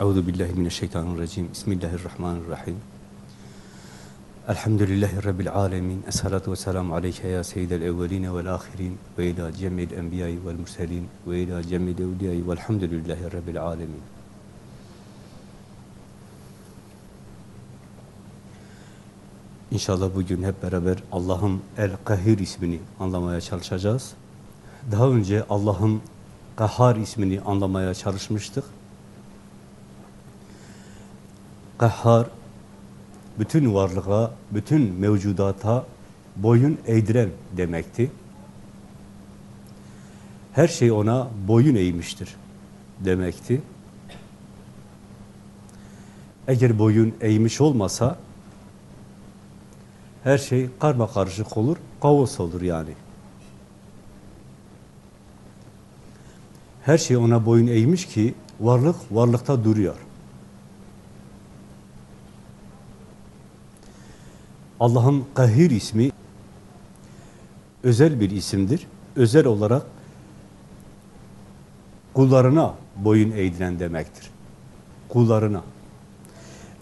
Euzu billahi mineşşeytanirracim. Bismillahirrahmanirrahim. Elhamdülillahi rabbil alamin. Essalatu vesselamu aleyke ya seyyidel evvelin ve'l ahirin ve ila cemil enbiya'i ve'l murselin ve ila cemil evliya'i ve'lhamdülillahi rabbil alamin. İnşallah bugün hep beraber Allah'ın El-Kahir ismini anlamaya çalışacağız. Daha önce Allah'ın Kahhar ismini anlamaya çalışmıştık. Kahhar, bütün varlığa, bütün mevcudata boyun eğdiren demekti. Her şey ona boyun eğmiştir demekti. Eğer boyun eğmiş olmasa, her şey karma karışık olur, kaos olur yani. Her şey ona boyun eğmiş ki varlık varlıkta duruyor. Allah'ın Kahir ismi özel bir isimdir. Özel olarak kullarına boyun eğdiren demektir. Kullarına.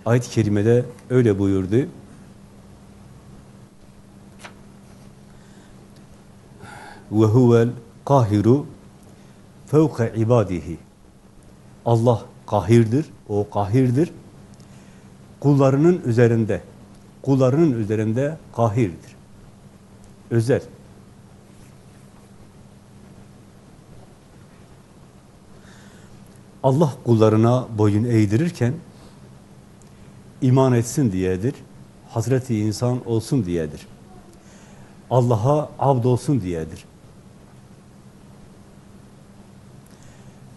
Ayet-i Kerime'de öyle buyurdu. ve huvel kahiru fevke ibadihi. Allah kahirdir, o kahirdir. Kullarının üzerinde, kullarının üzerinde kahirdir. Özel. Allah kullarına boyun eğdirirken iman etsin diyedir. Hazreti insan olsun diyedir. Allah'a abd olsun diyedir.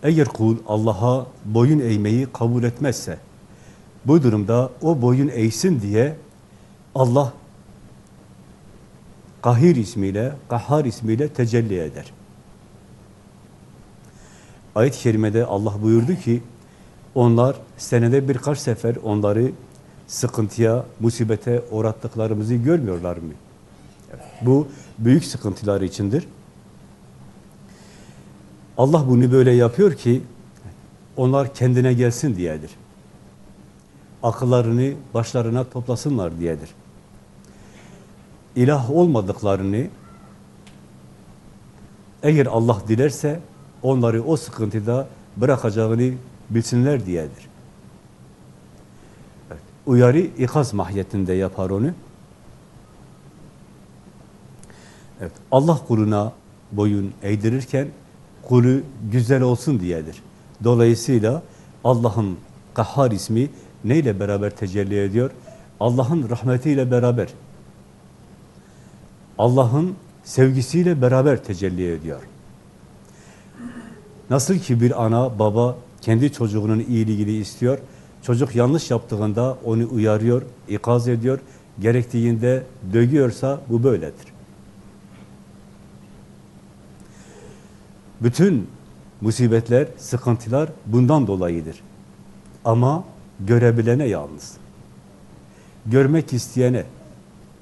Eğer kul Allah'a boyun eğmeyi kabul etmezse, bu durumda o boyun eğsin diye Allah Kahir ismiyle, Kahhar ismiyle tecelli eder. Ayet-i Kerime'de Allah buyurdu ki, onlar senede birkaç sefer onları sıkıntıya, musibete uğrattıklarımızı görmüyorlar mı? Bu büyük sıkıntılar içindir. Allah bunu böyle yapıyor ki onlar kendine gelsin diyedir. Akıllarını başlarına toplasınlar diyedir. İlah olmadıklarını eğer Allah dilerse onları o sıkıntıda bırakacağını bilsinler diyedir. Evet, uyarı ikaz mahiyetinde yapar onu. Evet, Allah kuluna boyun eğdirirken kulü güzel olsun diyedir. Dolayısıyla Allah'ın Kahhar ismi neyle beraber tecelli ediyor? Allah'ın rahmetiyle beraber. Allah'ın sevgisiyle beraber tecelli ediyor. Nasıl ki bir ana, baba kendi çocuğunun iyiliğini istiyor, çocuk yanlış yaptığında onu uyarıyor, ikaz ediyor, gerektiğinde dövüyorsa bu böyledir. Bütün musibetler, sıkıntılar bundan dolayıdır. Ama görebilene yalnız. Görmek isteyene,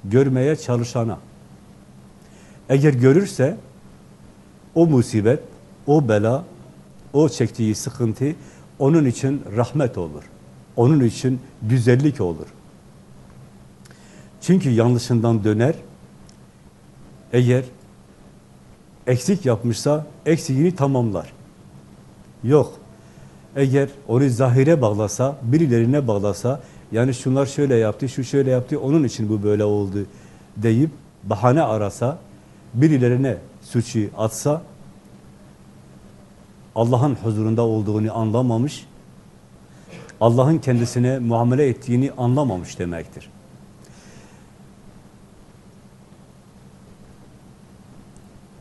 görmeye çalışana. Eğer görürse o musibet, o bela, o çektiği sıkıntı onun için rahmet olur. Onun için güzellik olur. Çünkü yanlışından döner. Eğer eksik yapmışsa eksiğini tamamlar. Yok. Eğer onu zahire bağlasa, birilerine bağlasa, yani şunlar şöyle yaptı, şu şöyle yaptı, onun için bu böyle oldu deyip bahane arasa, birilerine suçu atsa, Allah'ın huzurunda olduğunu anlamamış, Allah'ın kendisine muamele ettiğini anlamamış demektir.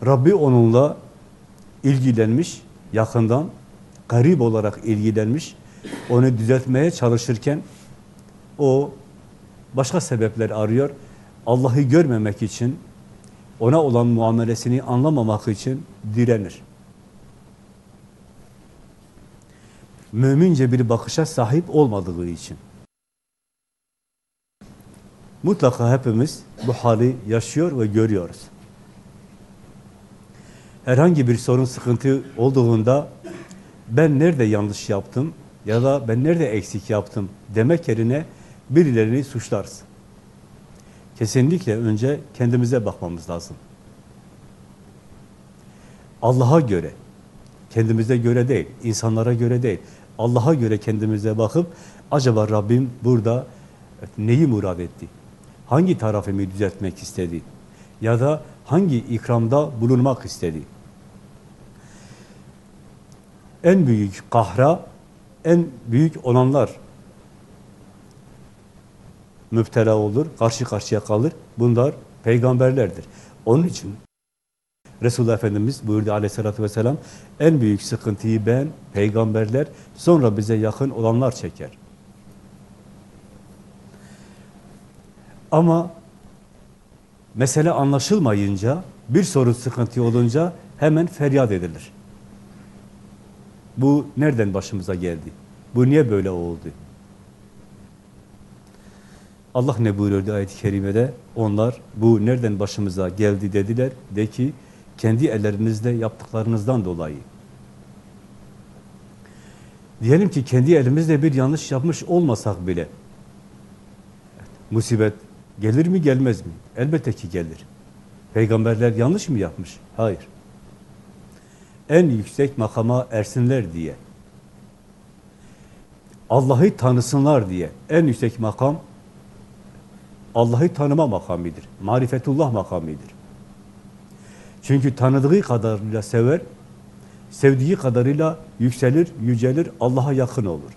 Rabbi onunla ilgilenmiş, yakından, garip olarak ilgilenmiş, onu düzeltmeye çalışırken o başka sebepler arıyor. Allah'ı görmemek için, ona olan muamelesini anlamamak için direnir. Mümince bir bakışa sahip olmadığı için. Mutlaka hepimiz bu hali yaşıyor ve görüyoruz herhangi bir sorun, sıkıntı olduğunda ben nerede yanlış yaptım, ya da ben nerede eksik yaptım demek yerine birilerini suçlarız. Kesinlikle önce kendimize bakmamız lazım. Allah'a göre, kendimize göre değil, insanlara göre değil, Allah'a göre kendimize bakıp acaba Rabbim burada neyi murad etti? Hangi tarafımı düzeltmek istedi? Ya da hangi ikramda bulunmak istedi? En büyük kahra, en büyük olanlar müptela olur, karşı karşıya kalır. Bunlar peygamberlerdir. Onun için Resulullah Efendimiz buyurdu aleyhissalatü vesselam, en büyük sıkıntıyı ben, peygamberler, sonra bize yakın olanlar çeker. Ama mesele anlaşılmayınca, bir sorun sıkıntı olunca hemen feryat edilir. Bu nereden başımıza geldi? Bu niye böyle oldu? Allah ne buyuruyordu ayet-i kerimede? Onlar bu nereden başımıza geldi dediler. De ki kendi ellerinizle yaptıklarınızdan dolayı. Diyelim ki kendi elimizle bir yanlış yapmış olmasak bile musibet gelir mi gelmez mi? Elbette ki gelir. Peygamberler yanlış mı yapmış? Hayır. En yüksek makama ersinler diye. Allah'ı tanısınlar diye. En yüksek makam Allah'ı tanıma makamidir. Marifetullah makamidir. Çünkü tanıdığı kadarıyla sever, sevdiği kadarıyla yükselir, yücelir, Allah'a yakın olur.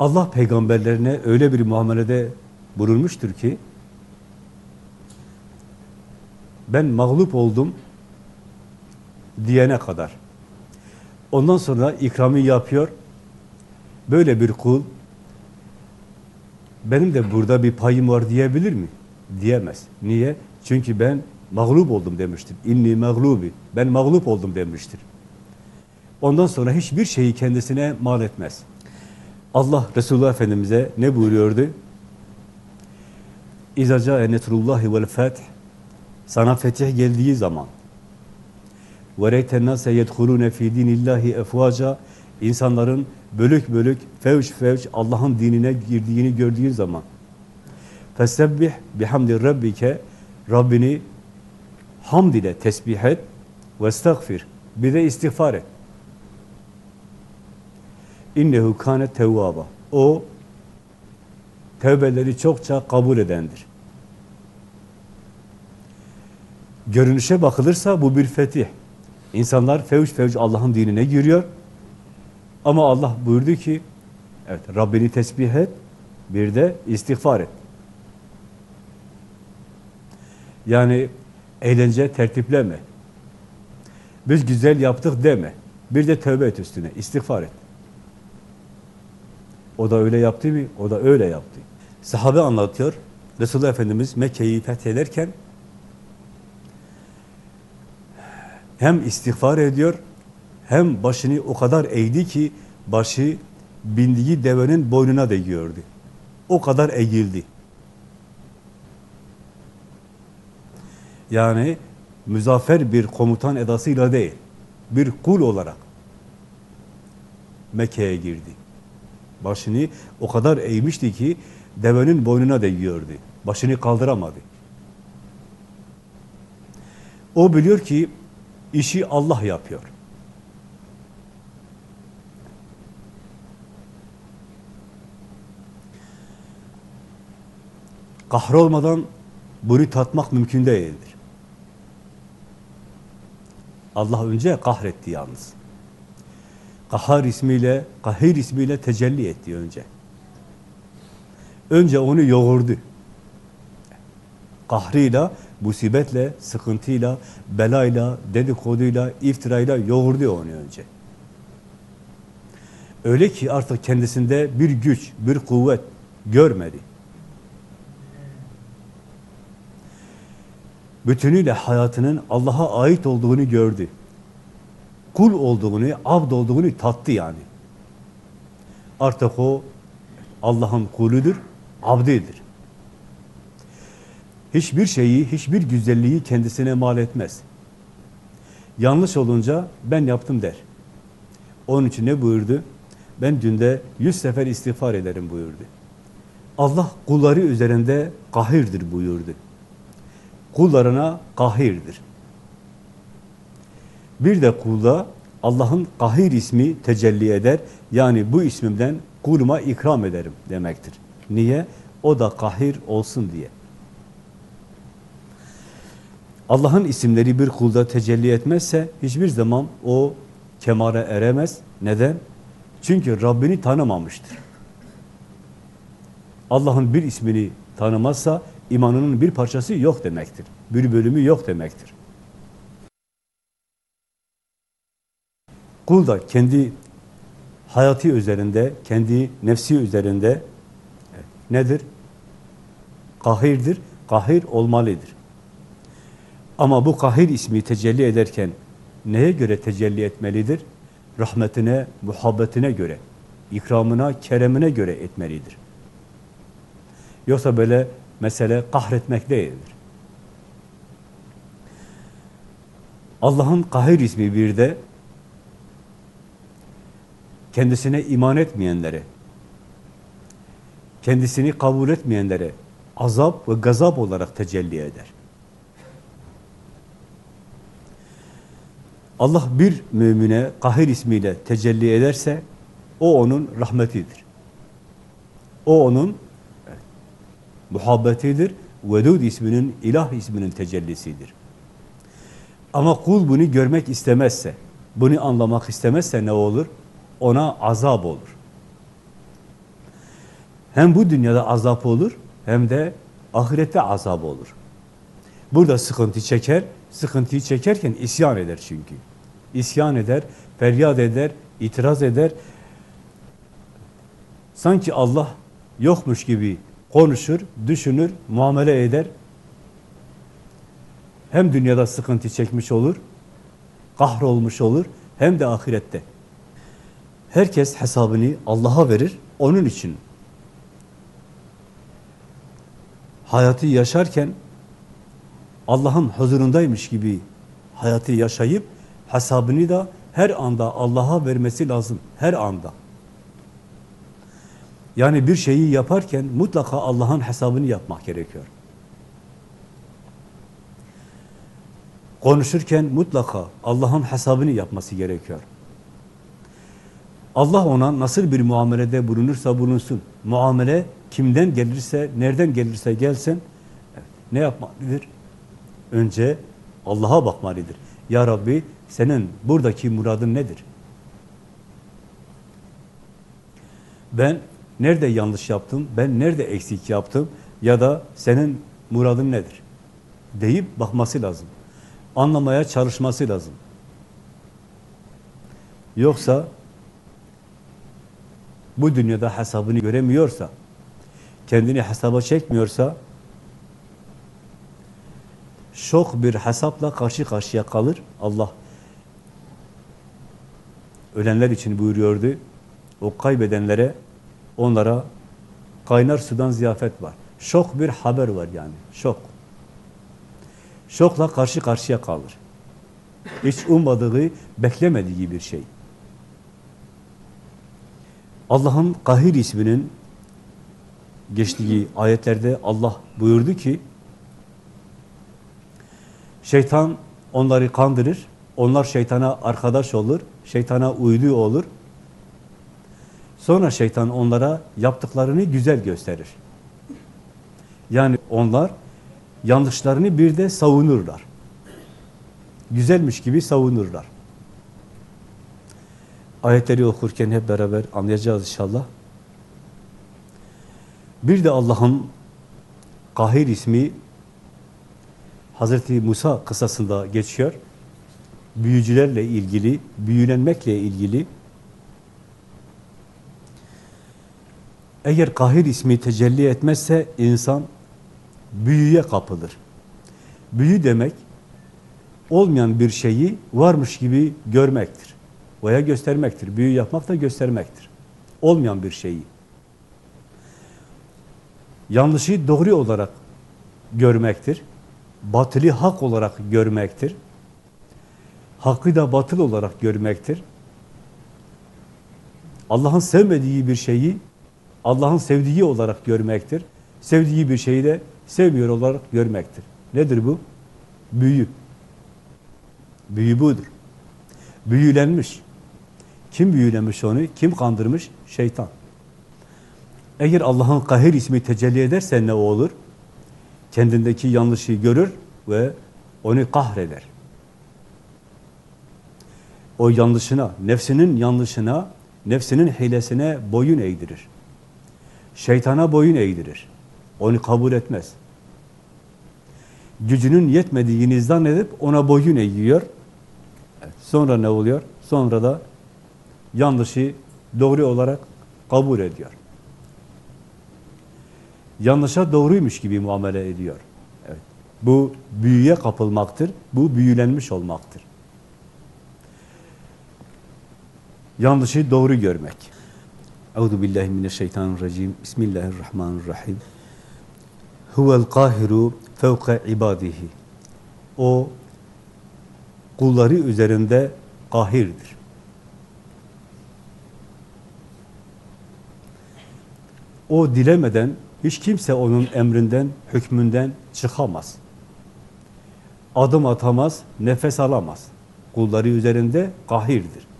Allah peygamberlerine öyle bir muamelede bulunmuştur ki ben mağlup oldum diyene kadar. Ondan sonra ikramı yapıyor. Böyle bir kul benim de burada bir payım var diyebilir mi? Diyemez. Niye? Çünkü ben mağlup oldum demiştir. İnni mağlubi. Ben mağlup oldum demiştir. Ondan sonra hiçbir şeyi kendisine mal etmez. Allah Resulullah Efendimiz'e ne buyuruyordu? İza ca'e netrullahi vel feth sana fetih geldiği zaman وَرَيْتَ النَّاسَ يَدْخُلُونَ ف۪ي دِينِ اللّٰهِ اَفْوَاجًا insanların bölük bölük, fevç fevç Allah'ın dinine girdiğini gördüğün zaman فَسَبِّحْ بِحَمْدِ رَبِّكَ Rabbini hamd ile tesbih et وَاسْتَغْفِرْ Bir de istiğfar et. İnnehu kâne tevvâba. O tevbeleri çokça kabul edendir. Görünüşe bakılırsa bu bir fetih. İnsanlar fevç fevç Allah'ın dinine giriyor. Ama Allah buyurdu ki, evet Rabbini tesbih et, bir de istiğfar et. Yani eğlence tertipleme. Biz güzel yaptık deme. Bir de tövbe et üstüne, istiğfar et. O da öyle yaptı mı? O da öyle yaptı. Sahabe anlatıyor. Resulullah Efendimiz Mekke'yi fethederken hem istiğfar ediyor, hem başını o kadar eğdi ki başı bindiği devenin boynuna değiyordu. O kadar eğildi. Yani müzaffer bir komutan edasıyla değil, bir kul olarak Mekke'ye girdi. Başını o kadar eğmişti ki devenin boynuna değiyordu. Başını kaldıramadı. O biliyor ki işi Allah yapıyor. Kahrolmadan bunu tatmak mümkün değildir. Allah önce kahretti yalnız. Kahar ismiyle, kahir ismiyle tecelli etti önce. Önce onu yoğurdu. Kahrıyla, musibetle, sıkıntıyla, belayla, dedikoduyla, iftirayla yoğurdu onu önce. Öyle ki artık kendisinde bir güç, bir kuvvet görmedi. Bütünüyle hayatının Allah'a ait olduğunu gördü. Kul olduğunu, abd olduğunu tattı yani. Artık o Allah'ın kuludur, abdidir. Hiçbir şeyi, hiçbir güzelliği kendisine mal etmez. Yanlış olunca ben yaptım der. Onun için ne buyurdu? Ben günde yüz sefer istiğfar ederim buyurdu. Allah kulları üzerinde kahirdir buyurdu. Kullarına kahirdir. Bir de kulda Allah'ın kahir ismi tecelli eder. Yani bu ismimden kuluma ikram ederim demektir. Niye? O da kahir olsun diye. Allah'ın isimleri bir kulda tecelli etmezse hiçbir zaman o kemale eremez. Neden? Çünkü Rabbini tanımamıştır. Allah'ın bir ismini tanımazsa imanının bir parçası yok demektir. Bir bölümü yok demektir. Kul da kendi hayatı üzerinde, kendi nefsi üzerinde nedir? Kahirdir, kahir olmalıdır. Ama bu kahir ismi tecelli ederken neye göre tecelli etmelidir? Rahmetine, muhabbetine göre, ikramına, keremine göre etmelidir. Yoksa böyle mesele kahretmek değildir. Allah'ın kahir ismi bir de kendisine iman etmeyenlere, kendisini kabul etmeyenlere azap ve gazap olarak tecelli eder. Allah bir mümine kahir ismiyle tecelli ederse o onun rahmetidir. O onun muhabbetidir. Vedud isminin, ilah isminin tecellisidir. Ama kul bunu görmek istemezse, bunu anlamak istemezse ne olur? Ona azap olur. Hem bu dünyada azap olur, hem de ahirette azap olur. Burada sıkıntı çeker, sıkıntıyı çekerken isyan eder çünkü. İsyan eder, feryat eder, itiraz eder. Sanki Allah yokmuş gibi konuşur, düşünür, muamele eder. Hem dünyada sıkıntı çekmiş olur, kahrolmuş olur, hem de ahirette. Herkes hesabını Allah'a verir, onun için. Hayatı yaşarken Allah'ın huzurundaymış gibi hayatı yaşayıp hesabını da her anda Allah'a vermesi lazım. Her anda. Yani bir şeyi yaparken mutlaka Allah'ın hesabını yapmak gerekiyor. Konuşurken mutlaka Allah'ın hesabını yapması gerekiyor. Allah ona nasıl bir muamelede bulunursa bulunsun. Muamele kimden gelirse, nereden gelirse gelsin ne yapmalıdır? Önce Allah'a bakmalıdır. Ya Rabbi senin buradaki muradın nedir? Ben nerede yanlış yaptım, ben nerede eksik yaptım ya da senin muradın nedir? Deyip bakması lazım. Anlamaya çalışması lazım. Yoksa bu dünyada hesabını göremiyorsa, kendini hesaba çekmiyorsa şok bir hesapla karşı karşıya kalır. Allah ölenler için buyuruyordu. O kaybedenlere, onlara kaynar sudan ziyafet var. Şok bir haber var yani. Şok. Şokla karşı karşıya kalır. Hiç ummadığı, beklemediği bir şey. Allah'ın Kahir isminin geçtiği ayetlerde Allah buyurdu ki şeytan onları kandırır, onlar şeytana arkadaş olur, şeytana uydu olur. Sonra şeytan onlara yaptıklarını güzel gösterir. Yani onlar yanlışlarını bir de savunurlar. Güzelmiş gibi savunurlar. Ayetleri okurken hep beraber anlayacağız inşallah. Bir de Allah'ın Kahir ismi Hazreti Musa kısasında geçiyor. Büyücülerle ilgili, büyülenmekle ilgili. Eğer Kahir ismi tecelli etmezse insan büyüye kapılır. Büyü demek olmayan bir şeyi varmış gibi görmektir. Veya göstermektir. Büyü yapmak da göstermektir. Olmayan bir şeyi. Yanlışı doğru olarak görmektir. Batılı hak olarak görmektir. hakkı da batıl olarak görmektir. Allah'ın sevmediği bir şeyi Allah'ın sevdiği olarak görmektir. Sevdiği bir şeyi de sevmiyor olarak görmektir. Nedir bu? Büyü. Büyü budur. Büyülenmiş. Kim büyülemiş onu? Kim kandırmış? Şeytan. Eğer Allah'ın kahir ismi tecelli ederse ne olur? Kendindeki yanlışı görür ve onu kahreder. O yanlışına, nefsinin yanlışına, nefsinin hilesine boyun eğdirir. Şeytana boyun eğdirir. Onu kabul etmez. Gücünün yetmediğini zannedip ona boyun eğiyor. Sonra ne oluyor? Sonra da yanlışı doğru olarak kabul ediyor. Yanlışa doğruymuş gibi muamele ediyor. Evet. Bu büyüye kapılmaktır. Bu büyülenmiş olmaktır. Yanlışı doğru görmek. Euzu billahi mineşşeytanirracim. Bismillahirrahmanirrahim. Huvel kahiru fevka ibadihi. O kulları üzerinde kahirdir. O dilemeden hiç kimse onun emrinden, hükmünden çıkamaz. Adım atamaz, nefes alamaz. Kulları üzerinde kahirdir.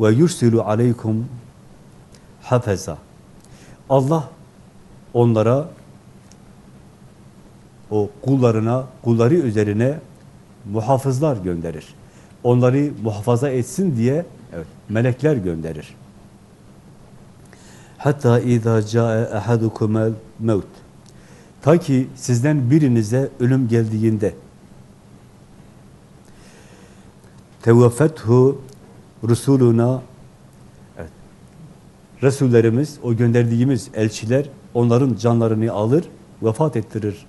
Ve yursilu aleykum hafeza. Allah onlara o kullarına, kulları üzerine muhafızlar gönderir. Onları muhafaza etsin diye evet, melekler gönderir. Hatta izâ câe ehadukumel mevt. Ta ki sizden birinize ölüm geldiğinde teveffethu rusuluna evet, Resullerimiz, o gönderdiğimiz elçiler onların canlarını alır, vefat ettirir.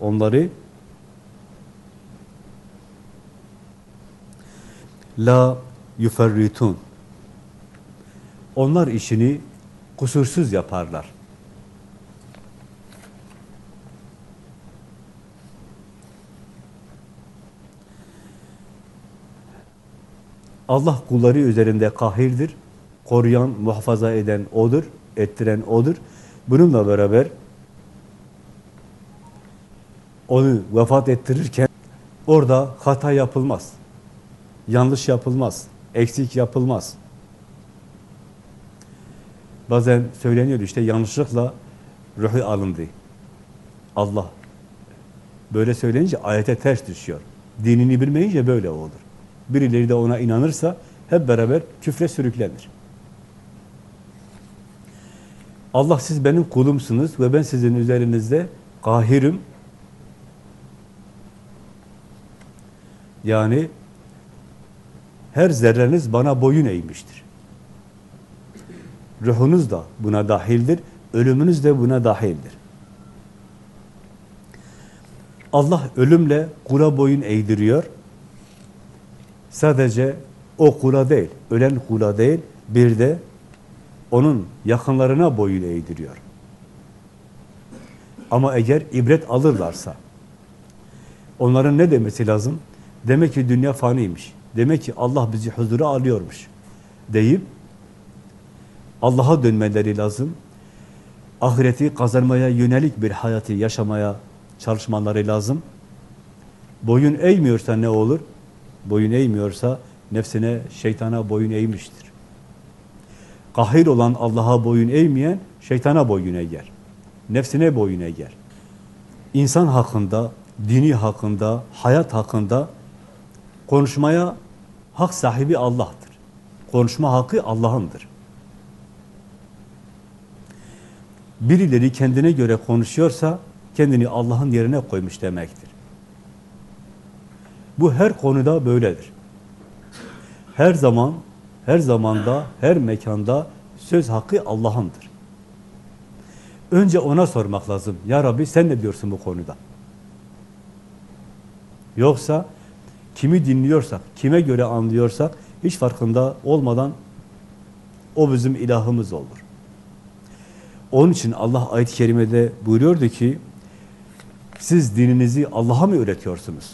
Onları la yuferritun onlar işini kusursuz yaparlar. Allah kulları üzerinde kahirdir. Koruyan, muhafaza eden O'dur, ettiren O'dur. Bununla beraber onu vefat ettirirken orada hata yapılmaz. Yanlış yapılmaz. Eksik yapılmaz. Bazen söyleniyor işte yanlışlıkla ruhu alındı. Allah. Böyle söyleyince ayete ters düşüyor. Dinini bilmeyince böyle olur. Birileri de ona inanırsa hep beraber küfre sürüklenir. Allah siz benim kulumsunuz ve ben sizin üzerinizde kahirim. Yani her zerreniz bana boyun eğmiştir. Ruhunuz da buna dahildir, ölümünüz de buna dahildir. Allah ölümle kula boyun eğdiriyor. Sadece o kula değil, ölen kula değil, bir de onun yakınlarına boyun eğdiriyor. Ama eğer ibret alırlarsa, onların ne demesi lazım? Demek ki dünya faniymiş. Demek ki Allah bizi huzura alıyormuş. Deyip Allah'a dönmeleri lazım. Ahireti kazanmaya yönelik bir hayatı yaşamaya çalışmaları lazım. Boyun eğmiyorsa ne olur? Boyun eğmiyorsa nefsine, şeytana boyun eğmiştir. Kahir olan Allah'a boyun eğmeyen şeytana boyun eğer. Nefsine boyun eğer. İnsan hakkında, dini hakkında, hayat hakkında konuşmaya hak sahibi Allah'tır. Konuşma hakkı Allah'ındır. birileri kendine göre konuşuyorsa kendini Allah'ın yerine koymuş demektir. Bu her konuda böyledir. Her zaman, her zamanda, her mekanda söz hakkı Allah'ındır. Önce ona sormak lazım. Ya Rabbi sen ne diyorsun bu konuda? Yoksa kimi dinliyorsak, kime göre anlıyorsak hiç farkında olmadan o bizim ilahımız olur. Onun için Allah ayet-i kerimede buyuruyordu ki Siz dininizi Allah'a mı öğretiyorsunuz?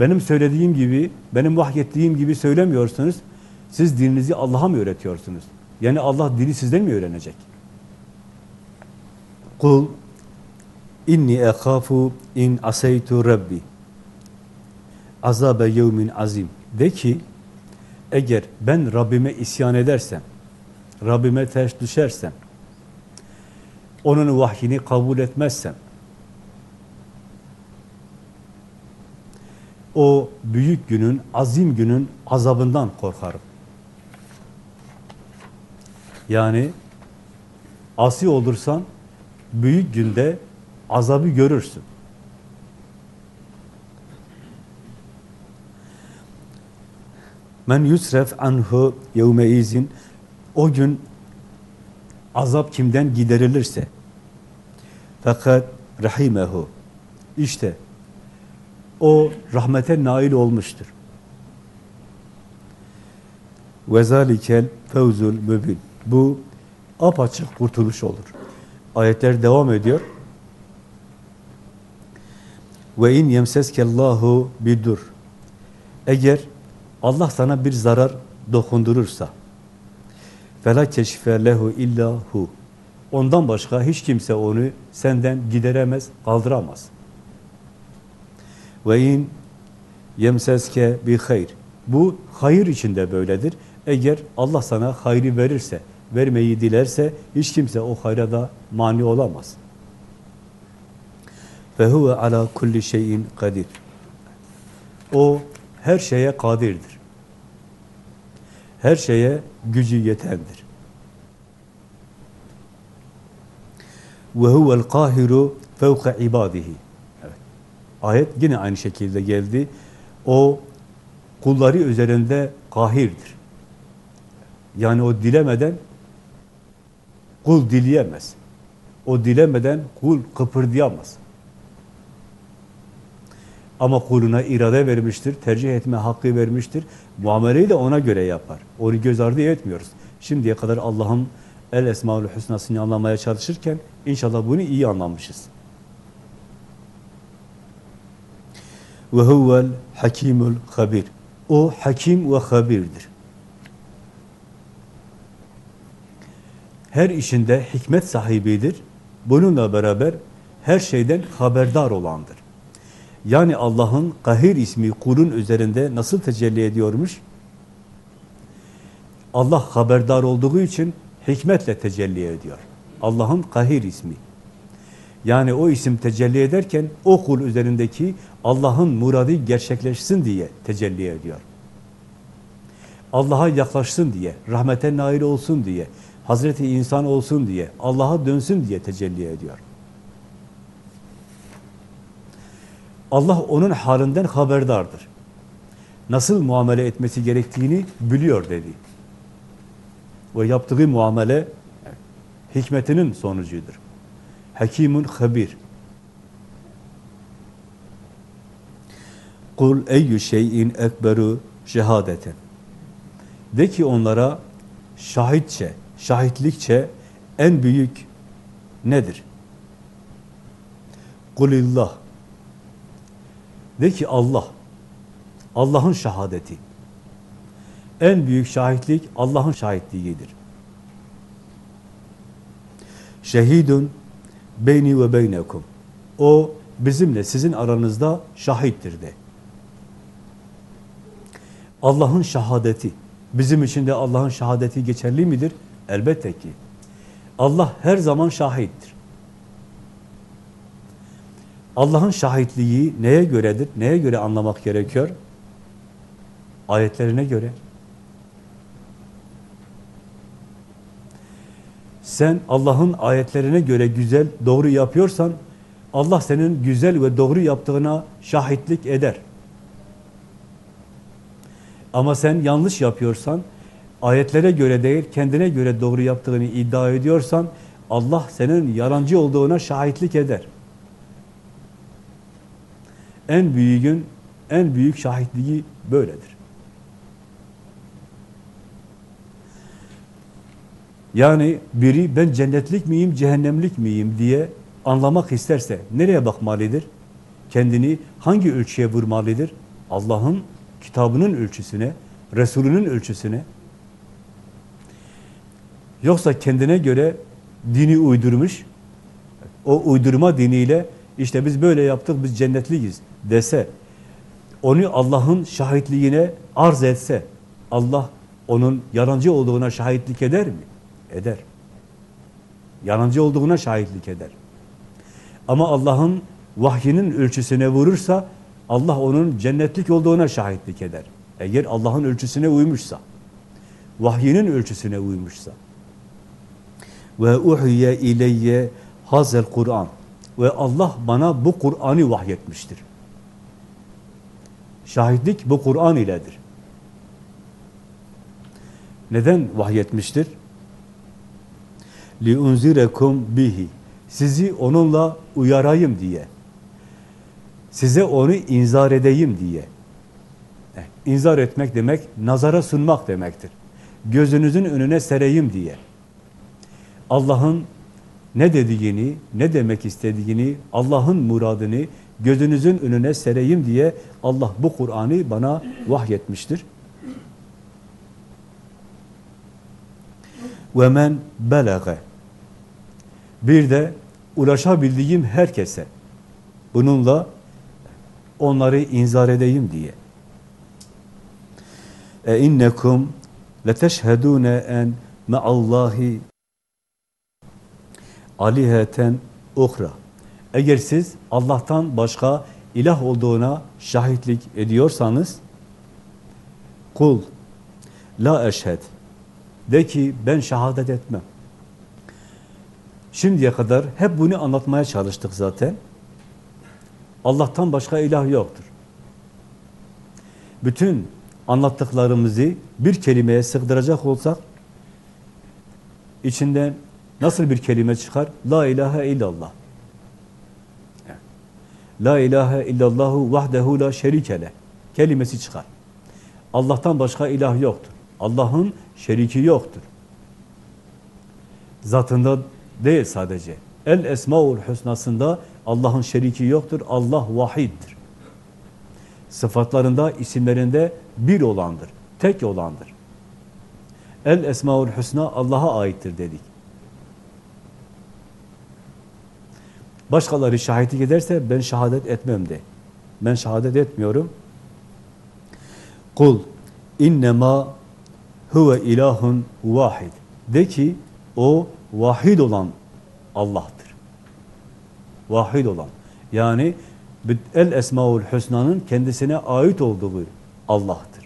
Benim söylediğim gibi, benim vahyettiğim gibi söylemiyorsunuz. Siz dininizi Allah'a mı öğretiyorsunuz? Yani Allah dini sizden mi öğrenecek? Kul inni ekhafu in asaytu rabbi azabe yevmin azim. De ki eğer ben Rabbime isyan edersem, Rabbime ters düşersem, onun vahyini kabul etmezsem, o büyük günün, azim günün azabından korkarım. Yani asi olursan büyük günde azabı görürsün. Men yusref anhu yevme izin o gün azap kimden giderilirse fakat rahimehu işte o rahmete nail olmuştur. Ve zalikel fevzul mübin. Bu apaçık kurtuluş olur. Ayetler devam ediyor. Ve in yemseskellahu bidur. Eğer Allah sana bir zarar dokundurursa fela keşfe lehu illa hu. Ondan başka hiç kimse onu senden gideremez, kaldıramaz. Ve in yemseske bi hayr. Bu hayır içinde böyledir. Eğer Allah sana hayrı verirse, vermeyi dilerse hiç kimse o hayra da mani olamaz. Ve huve ala kulli şeyin kadir. O her şeye kadirdir. Her şeye gücü yetendir. Ve huvel kahiru fevka ibadihi. Ayet yine aynı şekilde geldi. O kulları üzerinde kahirdir. Yani o dilemeden kul dileyemez. O dilemeden kul kıpırdayamaz. Ama kuluna irade vermiştir, tercih etme hakkı vermiştir. Muameleyi de ona göre yapar. Onu göz ardı etmiyoruz. Şimdiye kadar Allah'ın El Esmaül Hüsna'sını anlamaya çalışırken inşallah bunu iyi anlamışız. Ve huvel hakimul habir. O hakim ve habirdir. Her işinde hikmet sahibidir. Bununla beraber her şeyden haberdar olandır. Yani Allah'ın kahir ismi kulun üzerinde nasıl tecelli ediyormuş? Allah haberdar olduğu için hikmetle tecelli ediyor. Allah'ın kahir ismi. Yani o isim tecelli ederken o kul üzerindeki Allah'ın muradı gerçekleşsin diye tecelli ediyor. Allah'a yaklaşsın diye, rahmete nail olsun diye, Hazreti insan olsun diye, Allah'a dönsün diye tecelli ediyor. Allah onun halinden haberdardır. Nasıl muamele etmesi gerektiğini biliyor dedi. Ve yaptığı muamele hikmetinin sonucudur. Hakimun habir. Kul eyyü şeyin ekberu şehadeten. De ki onlara şahitçe, şahitlikçe en büyük nedir? Kulillah. De ki Allah. Allah'ın şehadeti. En büyük şahitlik Allah'ın şahitliğidir. Şehidun beyni ve beynekum. O bizimle sizin aranızda şahittir de. Allah'ın şahadeti. Bizim için de Allah'ın şahadeti geçerli midir? Elbette ki. Allah her zaman şahittir. Allah'ın şahitliği neye göredir? Neye göre anlamak gerekiyor? Ayetlerine göre. Sen Allah'ın ayetlerine göre güzel, doğru yapıyorsan Allah senin güzel ve doğru yaptığına şahitlik eder. Ama sen yanlış yapıyorsan, ayetlere göre değil, kendine göre doğru yaptığını iddia ediyorsan, Allah senin yalancı olduğuna şahitlik eder. En büyüğün, en büyük şahitliği böyledir. Yani biri ben cennetlik miyim, cehennemlik miyim diye anlamak isterse nereye bakmalıdır? Kendini hangi ölçüye vurmalıdır? Allah'ın kitabının ölçüsüne, Resulünün ölçüsüne. Yoksa kendine göre dini uydurmuş, o uydurma diniyle işte biz böyle yaptık, biz cennetliyiz dese, onu Allah'ın şahitliğine arz etse, Allah onun yalancı olduğuna şahitlik eder mi? Eder. Yalancı olduğuna şahitlik eder. Ama Allah'ın vahyinin ölçüsüne vurursa, Allah onun cennetlik olduğuna şahitlik eder. Eğer Allah'ın ölçüsüne uymuşsa, vahyinin ölçüsüne uymuşsa. Ve uhiye ileyye hazel Kur'an. Ve Allah bana bu Kur'an'ı vahyetmiştir. Şahitlik bu Kur'an iledir. Neden vahyetmiştir? لِاُنْزِرَكُمْ bihi. Sizi onunla uyarayım diye. Size onu inzar edeyim diye. Eh, İnzar etmek demek, nazara sunmak demektir. Gözünüzün önüne sereyim diye. Allah'ın ne dediğini, ne demek istediğini, Allah'ın muradını gözünüzün önüne sereyim diye Allah bu Kur'an'ı bana vahyetmiştir. Ve men belage. bir de ulaşabildiğim herkese bununla onları inzar edeyim diye. E innekum leteşhedune en ma'allahi aliheten uhra. Eğer siz Allah'tan başka ilah olduğuna şahitlik ediyorsanız kul la eşhed de ki ben şehadet etmem. Şimdiye kadar hep bunu anlatmaya çalıştık zaten. Allah'tan başka ilah yoktur. Bütün anlattıklarımızı bir kelimeye sığdıracak olsak içinden nasıl bir kelime çıkar? La ilahe illallah. La ilahe illallahu vahdehu la şerikele kelimesi çıkar. Allah'tan başka ilah yoktur. Allah'ın şeriki yoktur. Zatında değil sadece. El Esmaül Hüsna'sında Allah'ın şeriki yoktur. Allah vahiddir. Sıfatlarında, isimlerinde bir olandır. Tek olandır. El Esmaül Hüsna Allah'a aittir dedik. Başkaları şahitlik ederse ben şehadet etmem de. Ben şehadet etmiyorum. Kul innema huve ilahun vahid. De ki o vahid olan Allah'tır. Vahid olan. Yani el esmaul husna'nın kendisine ait olduğu Allah'tır.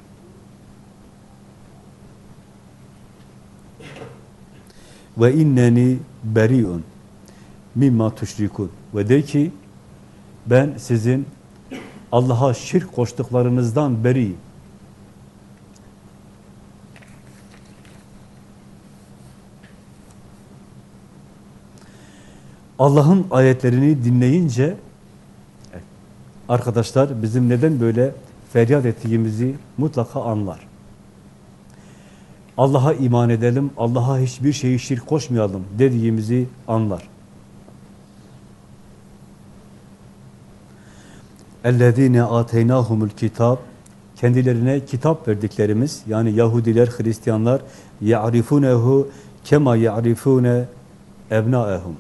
Ve inneni beriun mimma tuşrikun. Ve de ki ben sizin Allah'a şirk koştuklarınızdan beriyim. Allah'ın ayetlerini dinleyince arkadaşlar bizim neden böyle feryat ettiğimizi mutlaka anlar. Allah'a iman edelim, Allah'a hiçbir şeyi şirk koşmayalım dediğimizi anlar. اَلَّذ۪ينَ آتَيْنَاهُمُ الْكِتَابِ Kendilerine kitap verdiklerimiz, yani Yahudiler, Hristiyanlar يَعْرِفُونَهُ كَمَا يَعْرِفُونَ اَبْنَاءَهُمْ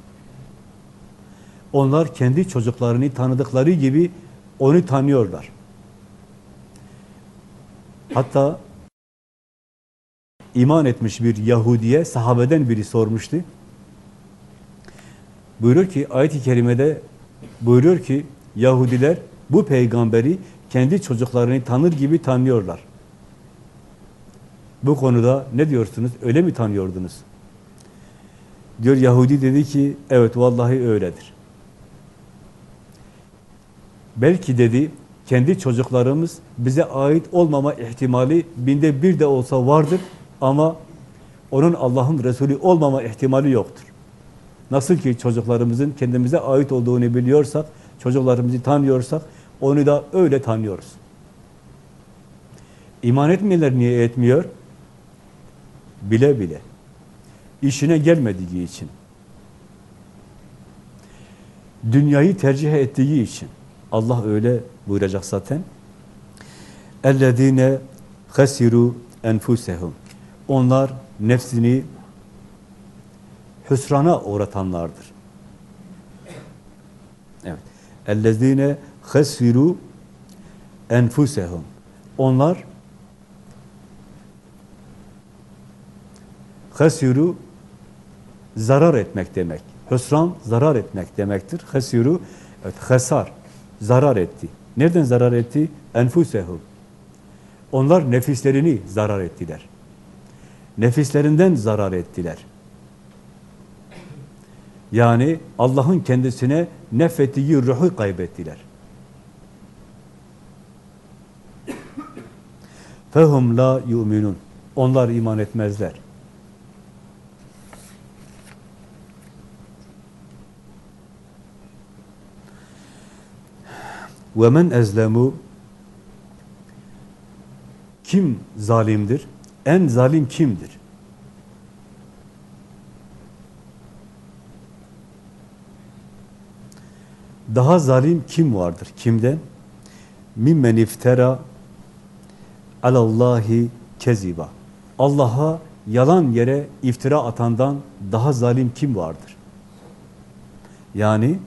onlar kendi çocuklarını tanıdıkları gibi onu tanıyorlar. Hatta iman etmiş bir Yahudiye sahabeden biri sormuştu. Buyuruyor ki ayet-i kerimede buyuruyor ki Yahudiler bu peygamberi kendi çocuklarını tanır gibi tanıyorlar. Bu konuda ne diyorsunuz? Öyle mi tanıyordunuz? Diyor Yahudi dedi ki evet vallahi öyledir. Belki dedi kendi çocuklarımız bize ait olmama ihtimali binde bir de olsa vardır ama onun Allah'ın Resulü olmama ihtimali yoktur. Nasıl ki çocuklarımızın kendimize ait olduğunu biliyorsak, çocuklarımızı tanıyorsak, onu da öyle tanıyoruz. İman etmeyenler niye etmiyor? Bile bile. İşine gelmediği için. dünyayı tercih ettiği için Allah öyle buyuracak zaten. اَلَّذ۪ينَ خَسِرُوا enfusehum. Onlar nefsini hüsrana uğratanlardır. Evet. اَلَّذ۪ينَ خَسِرُوا enfusehum. Onlar hasiru zarar etmek demek. Hüsran zarar etmek demektir. Hasiru evet, hasar zarar etti. Nereden zarar etti? Enfusehum. Onlar nefislerini zarar ettiler. Nefislerinden zarar ettiler. Yani Allah'ın kendisine nefettiği ruhu kaybettiler. Fehum la yu'minun. Onlar iman etmezler. Men ezlemu kim zalimdir? En zalim kimdir? Daha zalim kim vardır? Kimden? Mimmen iftera alallahi keziba. Allah'a yalan yere iftira atandan daha zalim kim vardır? Yani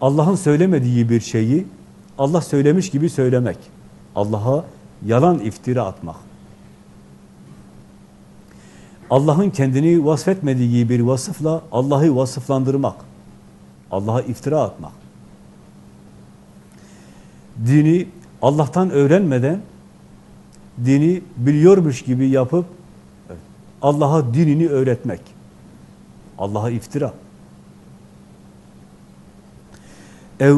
Allah'ın söylemediği bir şeyi Allah söylemiş gibi söylemek. Allah'a yalan iftira atmak. Allah'ın kendini vasfetmediği bir vasıfla Allah'ı vasıflandırmak. Allah'a iftira atmak. Dini Allah'tan öğrenmeden dini biliyormuş gibi yapıp Allah'a dinini öğretmek. Allah'a iftira. Ev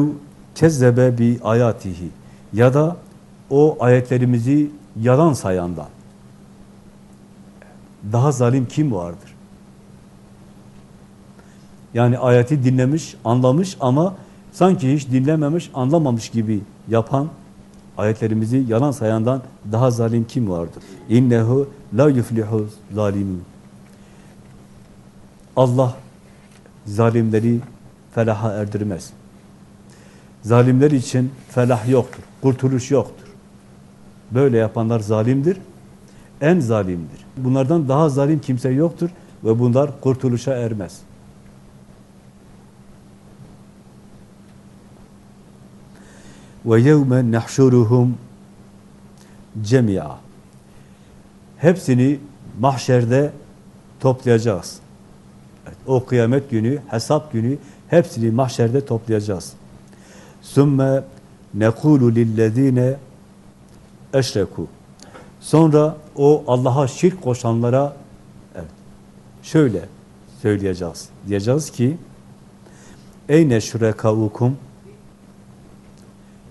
kezzebe bi ayatihi ya da o ayetlerimizi yalan sayandan daha zalim kim vardır? Yani ayeti dinlemiş, anlamış ama sanki hiç dinlememiş, anlamamış gibi yapan ayetlerimizi yalan sayandan daha zalim kim vardır? İnnehu la yuflihu zalimun. Allah zalimleri felaha erdirmez. Zalimler için felah yoktur, kurtuluş yoktur. Böyle yapanlar zalimdir, en zalimdir. Bunlardan daha zalim kimse yoktur ve bunlar kurtuluşa ermez. Ve yevme nahşuruhum cemia. Hepsini mahşerde toplayacağız. Evet, o kıyamet günü, hesap günü hepsini mahşerde toplayacağız. Sümme nekulu lillezine eşreku. Sonra o Allah'a şirk koşanlara evet, şöyle söyleyeceğiz. Diyeceğiz ki Eyne şurekaukum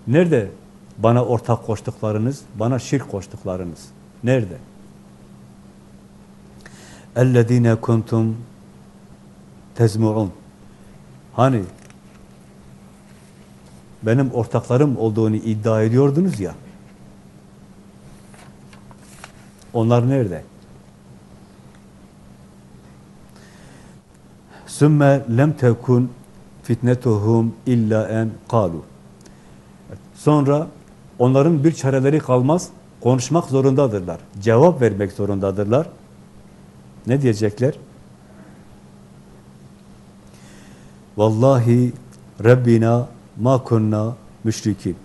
Nerede bana ortak koştuklarınız, bana şirk koştuklarınız? Nerede? اَلَّذ۪ينَ kuntum tezmu'un. Hani benim ortaklarım olduğunu iddia ediyordunuz ya. Onlar nerede? Sümme lem tekun fitnetuhum illa en kalu. Sonra onların bir çareleri kalmaz, konuşmak zorundadırlar. Cevap vermek zorundadırlar. Ne diyecekler? Vallahi Rabbina ma kunna müşrikin.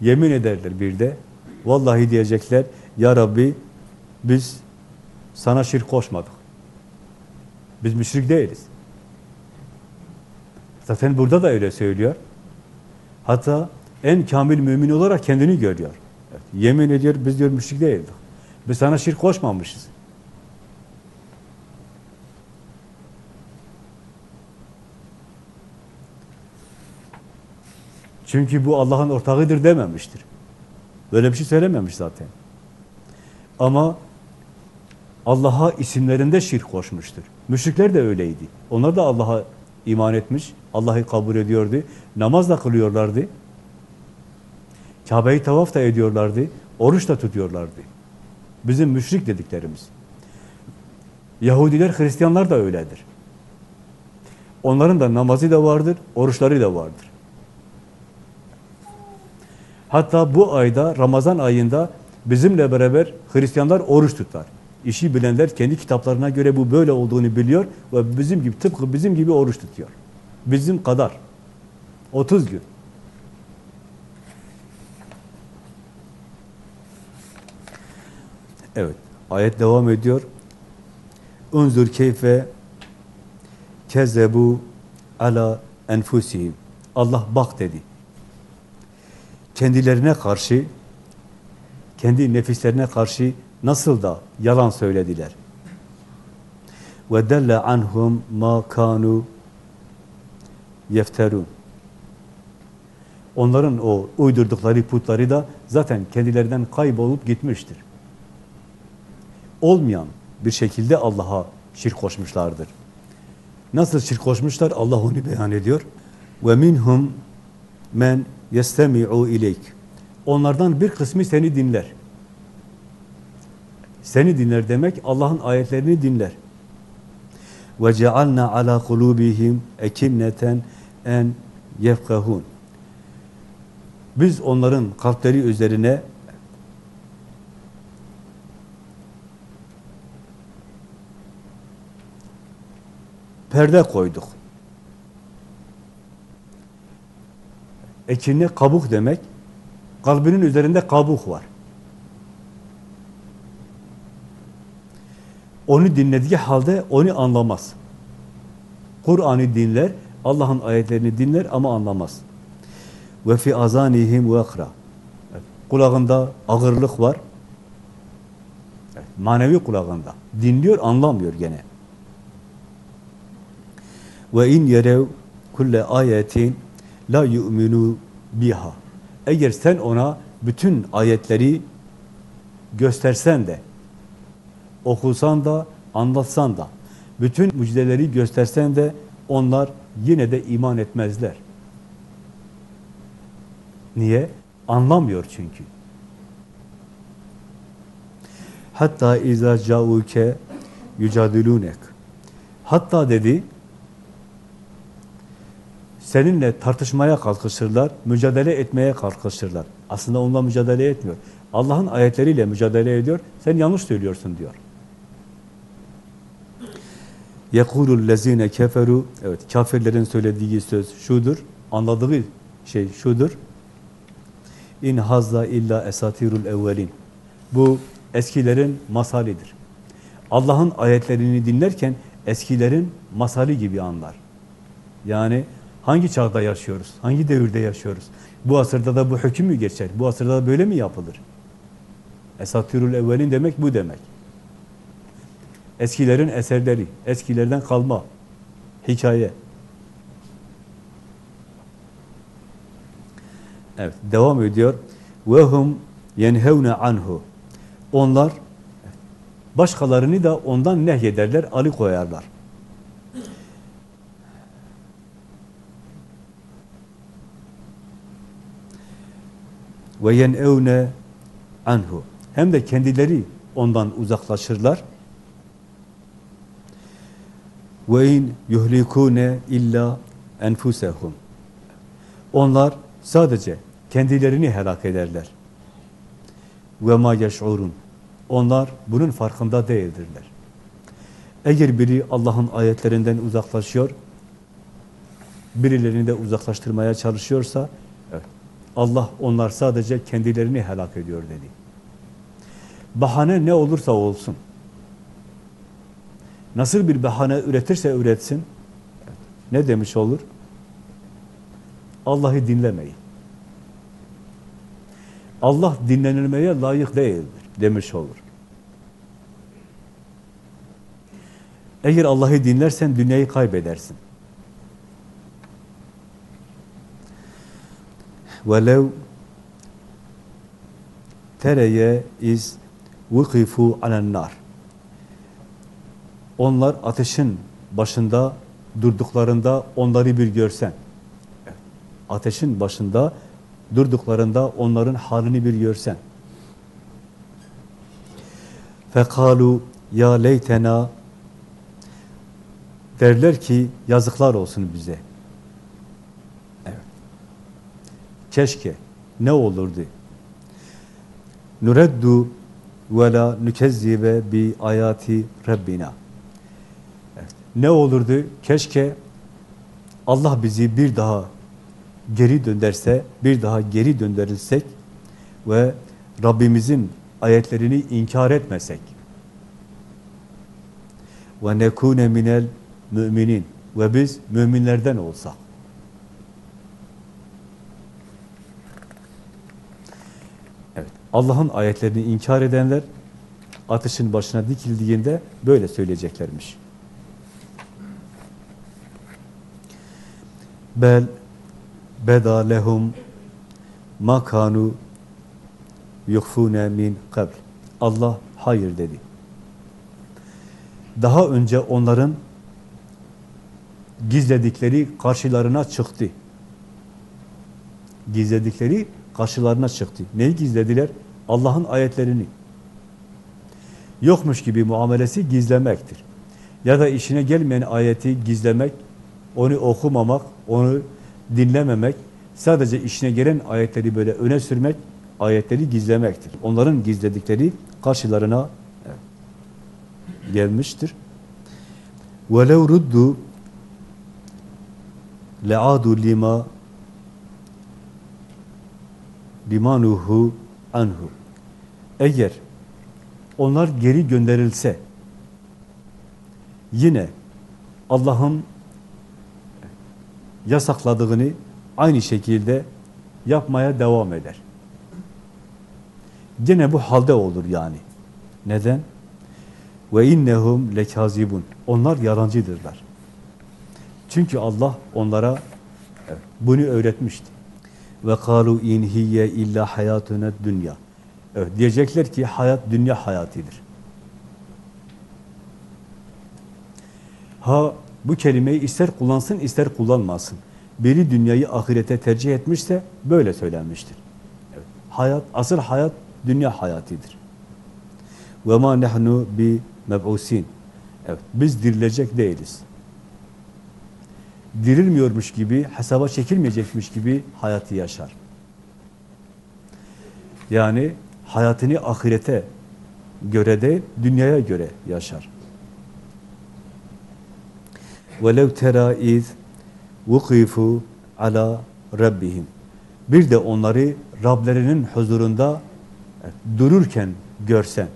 Yemin ederler bir de. Vallahi diyecekler, Ya Rabbi biz sana şirk koşmadık. Biz müşrik değiliz. Zaten burada da öyle söylüyor. Hatta en kamil mümin olarak kendini görüyor. Yemin ediyor, biz diyor müşrik değildik. Biz sana şirk koşmamışız. Çünkü bu Allah'ın ortağıdır dememiştir. Böyle bir şey söylememiş zaten. Ama Allah'a isimlerinde şirk koşmuştur. Müşrikler de öyleydi. Onlar da Allah'a iman etmiş, Allah'ı kabul ediyordu. Namaz da kılıyorlardı. Kabe'yi tavaf da ediyorlardı. Oruç da tutuyorlardı. Bizim müşrik dediklerimiz. Yahudiler, Hristiyanlar da öyledir. Onların da namazı da vardır, oruçları da vardır. Hatta bu ayda, Ramazan ayında bizimle beraber Hristiyanlar oruç tutar. İşi bilenler kendi kitaplarına göre bu böyle olduğunu biliyor ve bizim gibi tıpkı bizim gibi oruç tutuyor. Bizim kadar. 30 gün. Evet. Ayet devam ediyor. Unzur keyfe kezebu ala enfusihim. Allah bak dedi. Kendilerine karşı, kendi nefislerine karşı nasıl da yalan söylediler. Ve delle anhum ma kanu yefterun. Onların o uydurdukları putları da zaten kendilerinden kaybolup gitmiştir. Olmayan bir şekilde Allah'a şirk koşmuşlardır. Nasıl şirk koşmuşlar? Allah onu beyan ediyor. Ve minhum men yestemi'u ileyk. Onlardan bir kısmı seni dinler. Seni dinler demek Allah'ın ayetlerini dinler. Ve cealna ala kulubihim ekinneten en yefkahun. Biz onların kalpleri üzerine perde koyduk. Ekinne kabuk demek, kalbinin üzerinde kabuk var. Onu dinlediği halde onu anlamaz. Kur'an'ı dinler, Allah'ın ayetlerini dinler ama anlamaz. Ve fi azanihim vekra. Kulağında ağırlık var. manevi kulağında. Dinliyor, anlamıyor gene. Ve in yerev kulle ayetin la yu'minu biha. Eğer sen ona bütün ayetleri göstersen de, okusan da, anlatsan da, bütün müjdeleri göstersen de onlar yine de iman etmezler. Niye? Anlamıyor çünkü. Hatta izâ câuke yücadilûnek. Hatta dedi, seninle tartışmaya kalkışırlar, mücadele etmeye kalkışırlar. Aslında onunla mücadele etmiyor. Allah'ın ayetleriyle mücadele ediyor. Sen yanlış söylüyorsun diyor. Yekulul lezine keferu evet kafirlerin söylediği söz şudur. Anladığı şey şudur. İn hazza illa esatirul evvelin. Bu eskilerin masalidir. Allah'ın ayetlerini dinlerken eskilerin masali gibi anlar. Yani hangi çağda yaşıyoruz? Hangi devirde yaşıyoruz? Bu asırda da bu hüküm mü geçer? Bu asırda da böyle mi yapılır? Esatirul evvelin demek bu demek. Eskilerin eserleri, eskilerden kalma hikaye. Evet, devam ediyor. Hum yenhevne anhu. Onlar başkalarını da ondan nehyederler, ali koyarlar. Ve yenevne anhu. Hem de kendileri ondan uzaklaşırlar. Ve in yuhlikune illa enfusehum. Onlar sadece kendilerini helak ederler. Ve ma yeş'urun. Onlar bunun farkında değildirler. Eğer biri Allah'ın ayetlerinden uzaklaşıyor, birilerini de uzaklaştırmaya çalışıyorsa, Allah onlar sadece kendilerini helak ediyor dedi. Bahane ne olursa olsun, nasıl bir bahane üretirse üretsin, ne demiş olur? Allah'ı dinlemeyin. Allah dinlenilmeye layık değildir demiş olur. Eğer Allah'ı dinlersen dünyayı kaybedersin. وَلَوْ tereye iz vukifu alennar. Onlar ateşin başında durduklarında onları bir görsen. Ateşin başında durduklarında onların halini bir görsen. Fekalu ya leytena Derler ki yazıklar olsun bize. Keşke ne olurdu? Nureddu ve la nükezzibe bi ayati Rabbina. Ne olurdu? Keşke Allah bizi bir daha geri dönderse, bir daha geri döndürülsek ve Rabbimizin ayetlerini inkar etmesek. Ve nekune minel müminin ve biz müminlerden olsak. Allah'ın ayetlerini inkar edenler ateşin başına dikildiğinde böyle söyleyeceklermiş. Bel beda lehum ma kanu yukhfune min qabl. Allah hayır dedi. Daha önce onların gizledikleri karşılarına çıktı. Gizledikleri karşılarına çıktı. Neyi gizlediler? Allah'ın ayetlerini. Yokmuş gibi muamelesi gizlemektir. Ya da işine gelmeyen ayeti gizlemek, onu okumamak, onu dinlememek, sadece işine gelen ayetleri böyle öne sürmek, ayetleri gizlemektir. Onların gizledikleri karşılarına gelmiştir. وَلَوْ رُدُّوا لَعَادُوا lima limanuhu anhu. Eğer onlar geri gönderilse yine Allah'ın yasakladığını aynı şekilde yapmaya devam eder. Gene bu halde olur yani. Neden? Ve innehum lekazibun. Onlar yalancıdırlar. Çünkü Allah onlara bunu öğretmişti. Ve kalu in hiye illa hayatuna dünya. Evet, diyecekler ki hayat dünya hayatıdır. Ha bu kelimeyi ister kullansın ister kullanmasın. Biri dünyayı ahirete tercih etmişse böyle söylenmiştir. Evet, hayat, asıl hayat dünya hayatıdır. Ve ma nahnu bi meb'usin. Evet, biz dirilecek değiliz Dirilmiyormuş gibi, hesaba çekilmeyecekmiş gibi hayatı yaşar. Yani hayatını ahirete göre değil, dünyaya göre yaşar. وَلَوْ تَرَا اِذْ وُقِفُوا ala rabbihim. Bir de onları Rablerinin huzurunda dururken görsen,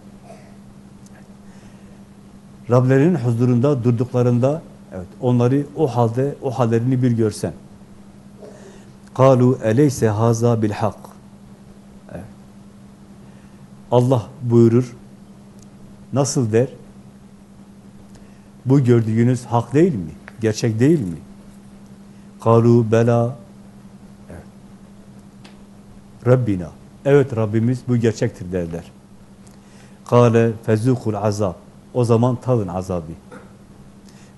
Rablerinin huzurunda durduklarında evet onları o halde o hallerini bir görsen. Kalu eleyse haza bil hak. Allah buyurur. Nasıl der? Bu gördüğünüz hak değil mi? Gerçek değil mi? Kalu bela. Rabbina. Evet Rabbimiz bu gerçektir derler. Kale fezukul azab. O zaman tadın azabı.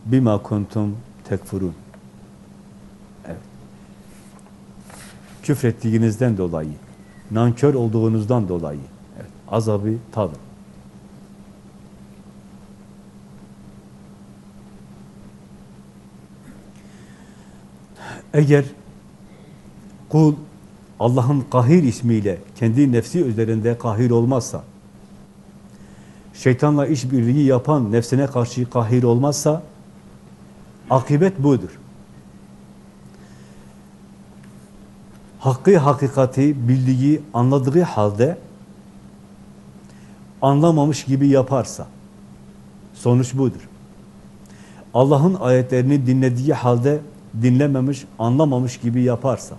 Bima kuntum tekfurun. Evet. Küfrettiğinizden dolayı, nankör olduğunuzdan dolayı evet, azabı tadın. Eğer kul Allah'ın kahir ismiyle kendi nefsi üzerinde kahir olmazsa, şeytanla işbirliği yapan nefsine karşı kahir olmazsa, akibet budur. Hakkı, hakikati bildiği, anladığı halde anlamamış gibi yaparsa, sonuç budur. Allah'ın ayetlerini dinlediği halde dinlememiş, anlamamış gibi yaparsa,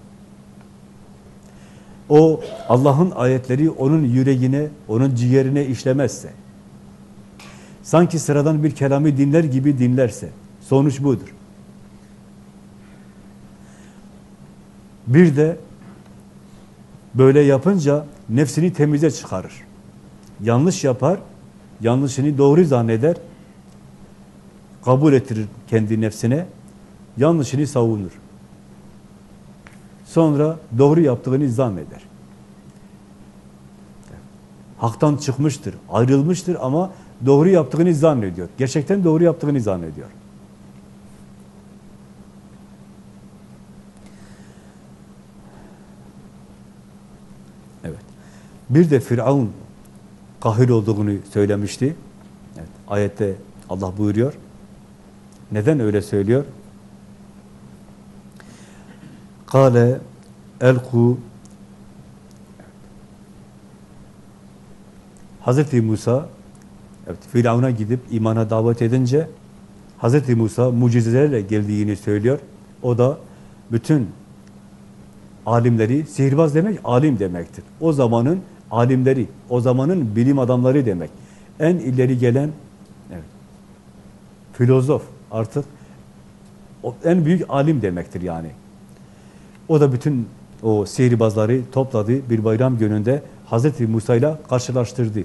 o Allah'ın ayetleri onun yüreğine, onun ciğerine işlemezse, sanki sıradan bir kelamı dinler gibi dinlerse, sonuç budur. Bir de böyle yapınca nefsini temize çıkarır. Yanlış yapar, yanlışını doğru zanneder, kabul ettirir kendi nefsine, yanlışını savunur. Sonra doğru yaptığını zanneder. Haktan çıkmıştır, ayrılmıştır ama doğru yaptığını zannediyor. Gerçekten doğru yaptığını zannediyor. Bir de Firavun kahir olduğunu söylemişti. Evet, ayette Allah buyuruyor. Neden öyle söylüyor? Kale elku Hazreti Musa evet, Firavun'a gidip imana davet edince Hazreti Musa mucizelerle geldiğini söylüyor. O da bütün alimleri, sihirbaz demek alim demektir. O zamanın alimleri, o zamanın bilim adamları demek. En ileri gelen evet, filozof artık o, en büyük alim demektir yani. O da bütün o sihirbazları topladı bir bayram gününde Hazreti Musa ile karşılaştırdı.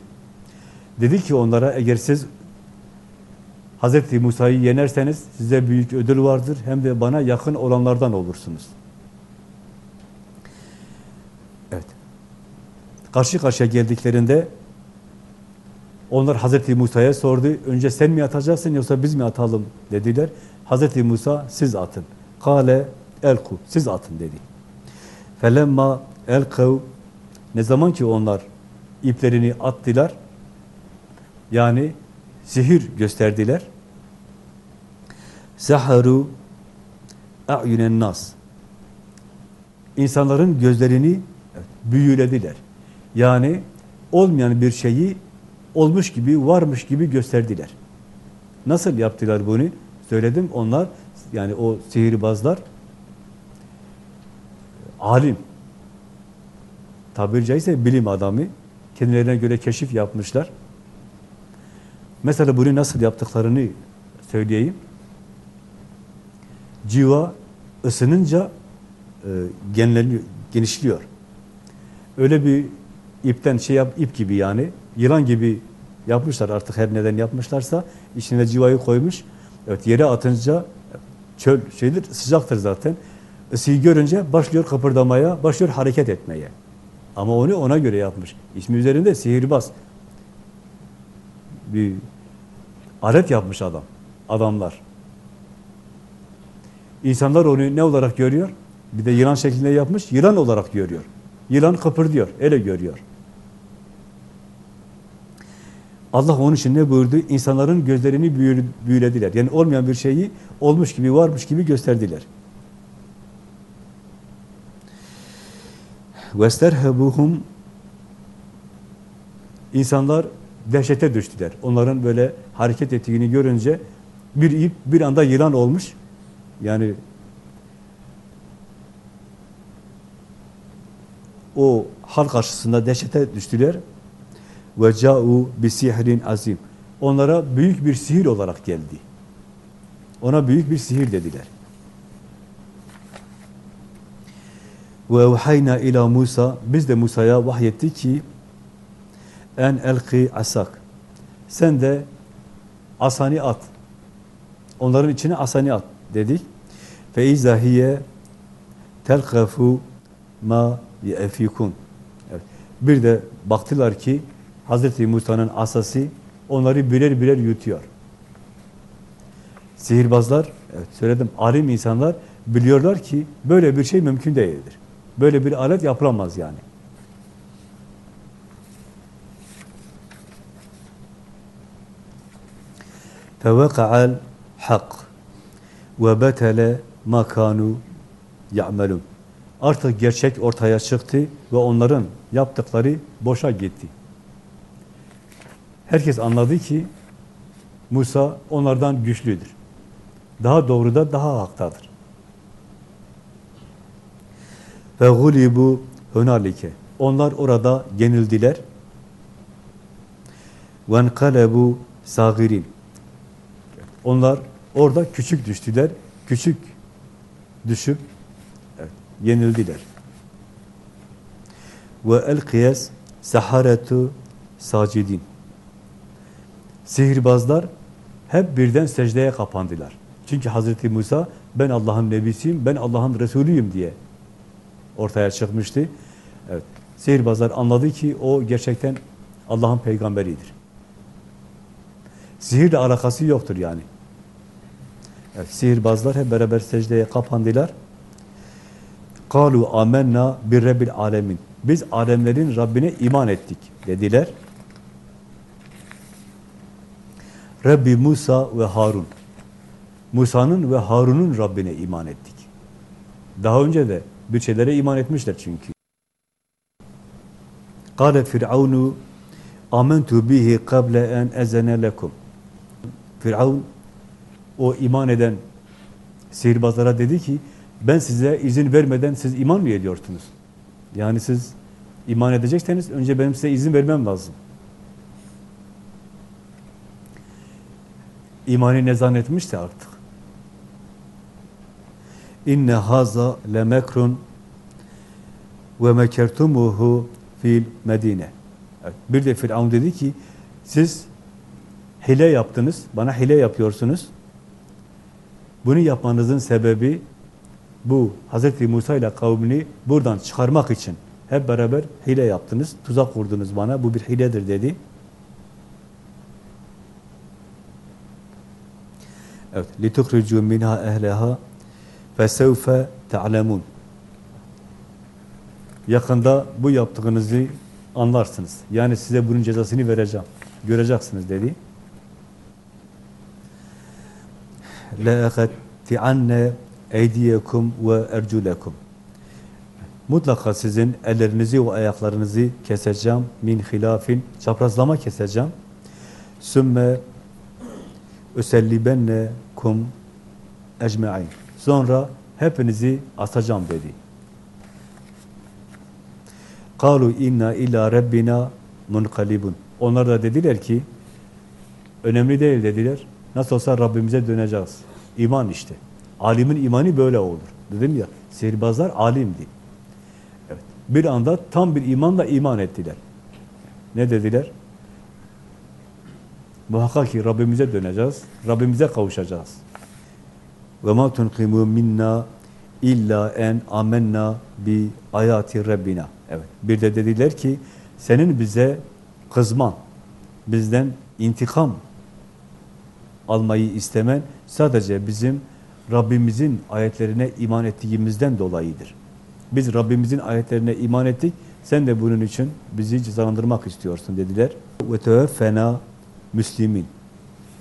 Dedi ki onlara eğer siz Hazreti Musa'yı yenerseniz size büyük ödül vardır hem de bana yakın olanlardan olursunuz. Karşı karşıya geldiklerinde onlar Hazreti Musa'ya sordu. Önce sen mi atacaksın yoksa biz mi atalım dediler. Hazreti Musa siz atın. Kale elku siz atın dedi. Felemma elkav ne zaman ki onlar iplerini attılar yani sihir gösterdiler. Saharu a'yunen nas. İnsanların gözlerini büyülediler. Yani olmayan bir şeyi olmuş gibi, varmış gibi gösterdiler. Nasıl yaptılar bunu? Söyledim onlar, yani o sihirbazlar alim. Tabiri caizse bilim adamı. Kendilerine göre keşif yapmışlar. Mesela bunu nasıl yaptıklarını söyleyeyim. Civa ısınınca e, genleniyor, genişliyor. Öyle bir ipten şey yap, ip gibi yani, yılan gibi yapmışlar artık her neden yapmışlarsa, içine civayı koymuş. Evet yere atınca çöl şeydir, sıcaktır zaten. Isıyı görünce başlıyor kıpırdamaya, başlıyor hareket etmeye. Ama onu ona göre yapmış. İsmi üzerinde sihirbaz. Bir alet yapmış adam. Adamlar. İnsanlar onu ne olarak görüyor? Bir de yılan şeklinde yapmış, yılan olarak görüyor. Yılan kıpırdıyor, öyle görüyor. Allah onun için ne buyurdu? İnsanların gözlerini büyülediler. Yani olmayan bir şeyi olmuş gibi, varmış gibi gösterdiler. وَاسْتَرْهَبُهُمْ İnsanlar dehşete düştüler. Onların böyle hareket ettiğini görünce bir ip bir anda yılan olmuş. Yani o hal karşısında dehşete düştüler. Ve ca'u bi sihrin azim. Onlara büyük bir sihir olarak geldi. Ona büyük bir sihir dediler. Ve evhayna ila Musa biz de Musa'ya vahyetti ki en elki asak. Sen de asani at. Onların içine asani at dedik. Fe izahiye telkafu ma yefikun. Evet. Bir de baktılar ki Hazreti Musa'nın asası onları birer birer yutuyor. Sihirbazlar, evet söyledim alim insanlar biliyorlar ki böyle bir şey mümkün değildir. Böyle bir alet yapılamaz yani. Feveka'al hak ve betele makanu ya'melun. Artık gerçek ortaya çıktı ve onların yaptıkları boşa gitti. Herkes anladı ki Musa onlardan güçlüdür. Daha doğru da daha haktadır. Ve gulibu hunalike. Onlar orada yenildiler. Ve enkalebu sagirin. Onlar orada küçük düştüler. Küçük düşüp evet, yenildiler. Ve el kıyas saharetu sacidin. Sihirbazlar hep birden secdeye kapandılar. Çünkü Hazreti Musa ben Allah'ın nebisiyim, ben Allah'ın Resulüyüm diye ortaya çıkmıştı. Evet. Sihirbazlar anladı ki o gerçekten Allah'ın peygamberidir. Sihirle alakası yoktur yani. Evet, sihirbazlar hep beraber secdeye kapandılar. Kalu amenna bir rabbil alemin. Biz alemlerin Rabbine iman ettik dediler. Rabbi Musa ve Harun. Musa'nın ve Harun'un Rabbine iman ettik. Daha önce de bir şeylere iman etmişler çünkü. Kale Firavunu amentu bihi kable en ezene lekum. Firavun o iman eden sihirbazlara dedi ki ben size izin vermeden siz iman mı ediyorsunuz? Yani siz iman edecekseniz önce benim size izin vermem lazım. İmanı ne zannetmişse artık. İnne haza lemekrun ve mekertumuhu fil medine. Evet, bir de Firavun dedi ki siz hile yaptınız, bana hile yapıyorsunuz. Bunu yapmanızın sebebi bu Hz. Musa ile kavmini buradan çıkarmak için hep beraber hile yaptınız, tuzak kurdunuz bana, bu bir hiledir dedi. Evet, لِتُخْرِجُوا مِنْهَا اَهْلَهَا فَسَوْفَ تَعْلَمُونَ Yakında bu yaptığınızı anlarsınız. Yani size bunun cezasını vereceğim. Göreceksiniz dedi. لَاَخَتِعَنَّ اَيْدِيَكُمْ وَاَرْجُلَكُمْ Mutlaka sizin ellerinizi ve ayaklarınızı keseceğim. Min hilafin, çaprazlama keseceğim. Sümme ösellibennekum ecmaîn. Sonra hepinizi asacağım dedi. Kalu inna ila rabbina munqalibun. Onlar da dediler ki önemli değil dediler. Nasıl olsa Rabbimize döneceğiz. İman işte. Alimin imanı böyle olur. Dedim ya, sihirbazlar alimdi. Evet. Bir anda tam bir imanla iman ettiler. Ne dediler? Muhakkak ki Rabbimize döneceğiz. Rabbimize kavuşacağız. Ma tunqimu minna illa en amenna bi ayati rabbina. Evet. Bir de dediler ki senin bize kızman, bizden intikam almayı istemen sadece bizim Rabbimizin ayetlerine iman ettiğimizden dolayıdır. Biz Rabbimizin ayetlerine iman ettik, sen de bunun için bizi cezalandırmak istiyorsun dediler. Ve teveffena müslimin.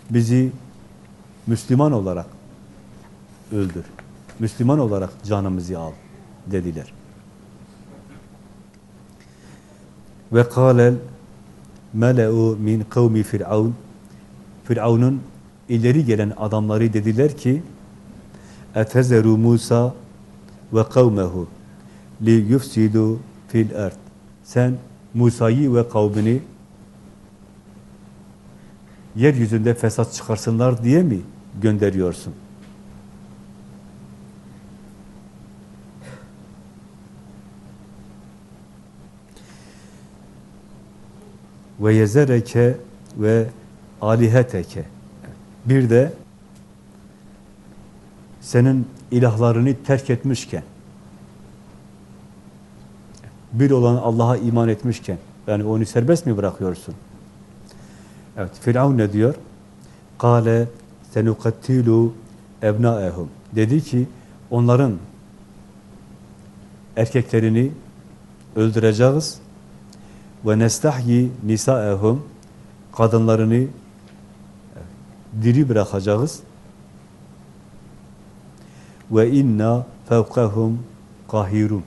Bizi Müslüman olarak öldür. Müslüman olarak canımızı al dediler. Ve kâlel mele'u min kavmi firavun Firavun'un ileri gelen adamları dediler ki etezeru Musa ve kavmehu li yufsidu fil erd. Sen Musa'yı ve kavmini yeryüzünde fesat çıkarsınlar diye mi gönderiyorsun? Ve yezereke ve aliheteke. Bir de senin ilahlarını terk etmişken, bir olan Allah'a iman etmişken, yani onu serbest mi bırakıyorsun? Evet, Firavun ne diyor? Kale senukattilu ebnaehum. Dedi ki, onların erkeklerini öldüreceğiz ve nestahyi nisaehum kadınlarını diri bırakacağız ve inna fevkahum kahirun.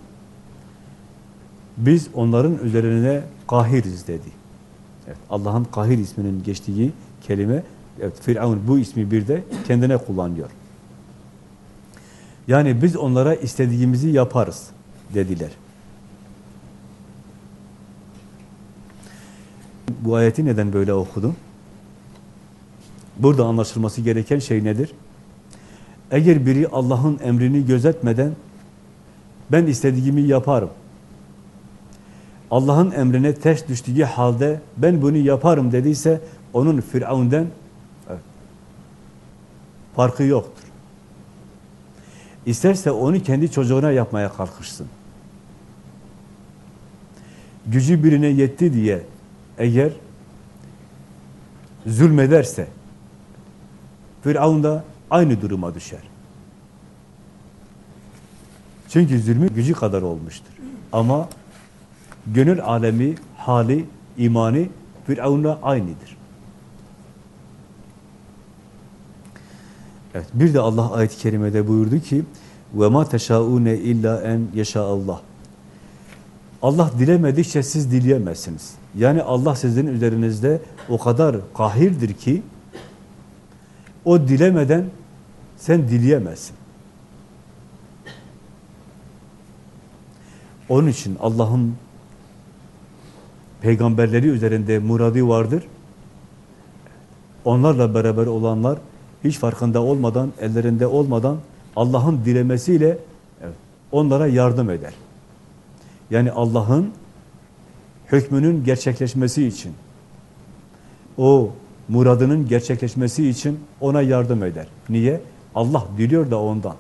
Biz onların üzerine kahiriz dedi. Evet, Allah'ın kahir isminin geçtiği kelime, evet, Firavun bu ismi bir de kendine kullanıyor. Yani biz onlara istediğimizi yaparız dediler. Bu ayeti neden böyle okudum? Burada anlaşılması gereken şey nedir? Eğer biri Allah'ın emrini gözetmeden ben istediğimi yaparım. Allah'ın emrine ters düştüğü halde ben bunu yaparım dediyse onun Firavun'dan farkı yoktur. İsterse onu kendi çocuğuna yapmaya kalkışsın. Gücü birine yetti diye eğer zulmederse Firavun da aynı duruma düşer. Çünkü zulmü gücü kadar olmuştur. Ama Gönül alemi, hali, imani Firavun'la aynıdır. Evet, bir de Allah ayet-i kerimede buyurdu ki وَمَا تَشَاءُونَ illa en yeşa Allah. Allah dilemedikçe siz dileyemezsiniz. Yani Allah sizin üzerinizde o kadar kahirdir ki o dilemeden sen dileyemezsin. Onun için Allah'ın peygamberleri üzerinde muradi vardır. Onlarla beraber olanlar hiç farkında olmadan, ellerinde olmadan Allah'ın dilemesiyle onlara yardım eder. Yani Allah'ın hükmünün gerçekleşmesi için, o muradının gerçekleşmesi için ona yardım eder. Niye? Allah diliyor da ondan.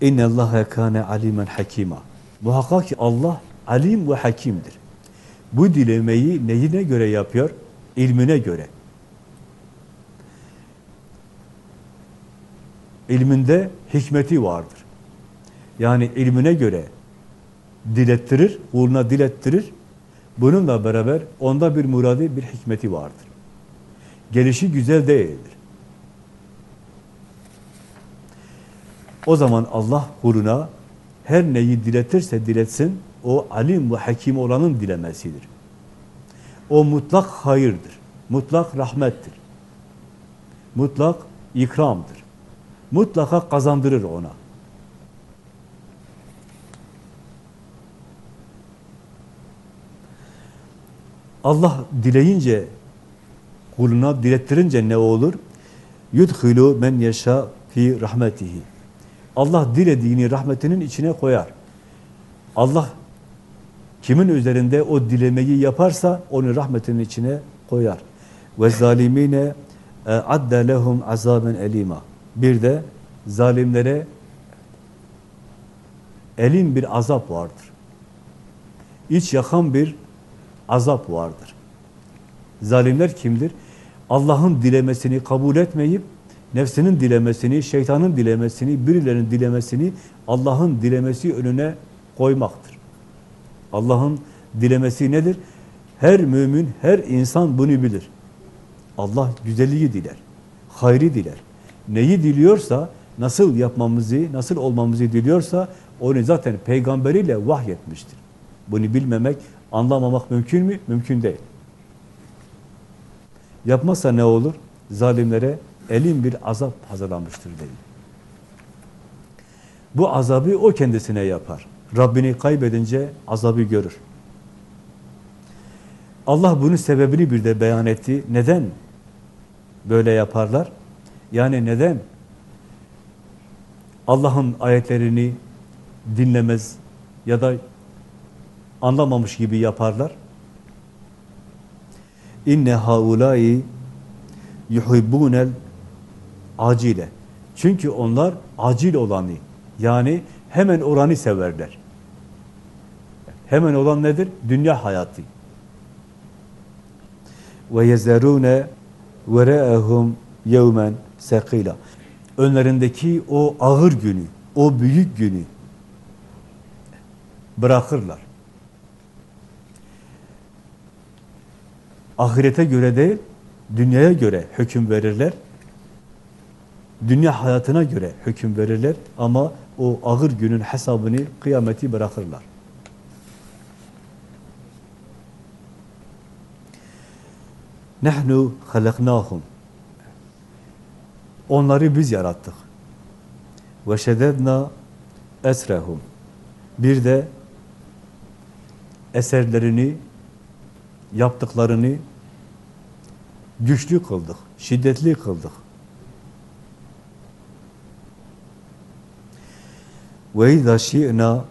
İnne Allaha kana alimen hakima. Muhakkak ki Allah alim ve hakimdir. Bu dilemeyi neyine göre yapıyor? İlmine göre. İlminde hikmeti vardır. Yani ilmine göre dilettirir, kuluna dilettirir. Bununla beraber onda bir muradi, bir hikmeti vardır. Gelişi güzel değildir. O zaman Allah kuluna her neyi diletirse diletsin, o alim ve hakim olanın dilemesidir. O mutlak hayırdır, mutlak rahmettir, mutlak ikramdır. Mutlaka kazandırır ona. Allah dileyince, kuluna dilettirince ne olur? Yudhilu men yeşâ fi rahmetihi. Allah dilediğini rahmetinin içine koyar. Allah kimin üzerinde o dilemeyi yaparsa onu rahmetinin içine koyar. Ve zalimine adde lehum azaben elima. Bir de zalimlere elin bir azap vardır. İç yakan bir azap vardır. Zalimler kimdir? Allah'ın dilemesini kabul etmeyip nefsinin dilemesini, şeytanın dilemesini, birilerinin dilemesini Allah'ın dilemesi önüne koymaktır. Allah'ın dilemesi nedir? Her mümin, her insan bunu bilir. Allah güzelliği diler, hayri diler. Neyi diliyorsa, nasıl yapmamızı, nasıl olmamızı diliyorsa onu zaten peygamberiyle vahyetmiştir. Bunu bilmemek, anlamamak mümkün mü? Mümkün değil. Yapmazsa ne olur? Zalimlere elin bir azap hazırlanmıştır dedi. Bu azabı o kendisine yapar. Rabbini kaybedince azabı görür. Allah bunun sebebini bir de beyan etti. Neden böyle yaparlar? Yani neden Allah'ın ayetlerini dinlemez ya da anlamamış gibi yaparlar? İnne haulâi yuhibbûnel acile. Çünkü onlar acil olanı, yani hemen oranı severler. Hemen olan nedir? Dünya hayatı. Ve yezerûne vere'ehum yevmen. Önlerindeki o ağır günü, o büyük günü bırakırlar. Ahirete göre değil, dünyaya göre hüküm verirler. Dünya hayatına göre hüküm verirler ama o ağır günün hesabını, kıyameti bırakırlar. Nehnu halaknahum. Onları biz yarattık. Ve şededna esrehum. Bir de eserlerini, yaptıklarını güçlü kıldık, şiddetli kıldık. Ve izâ şi'nâ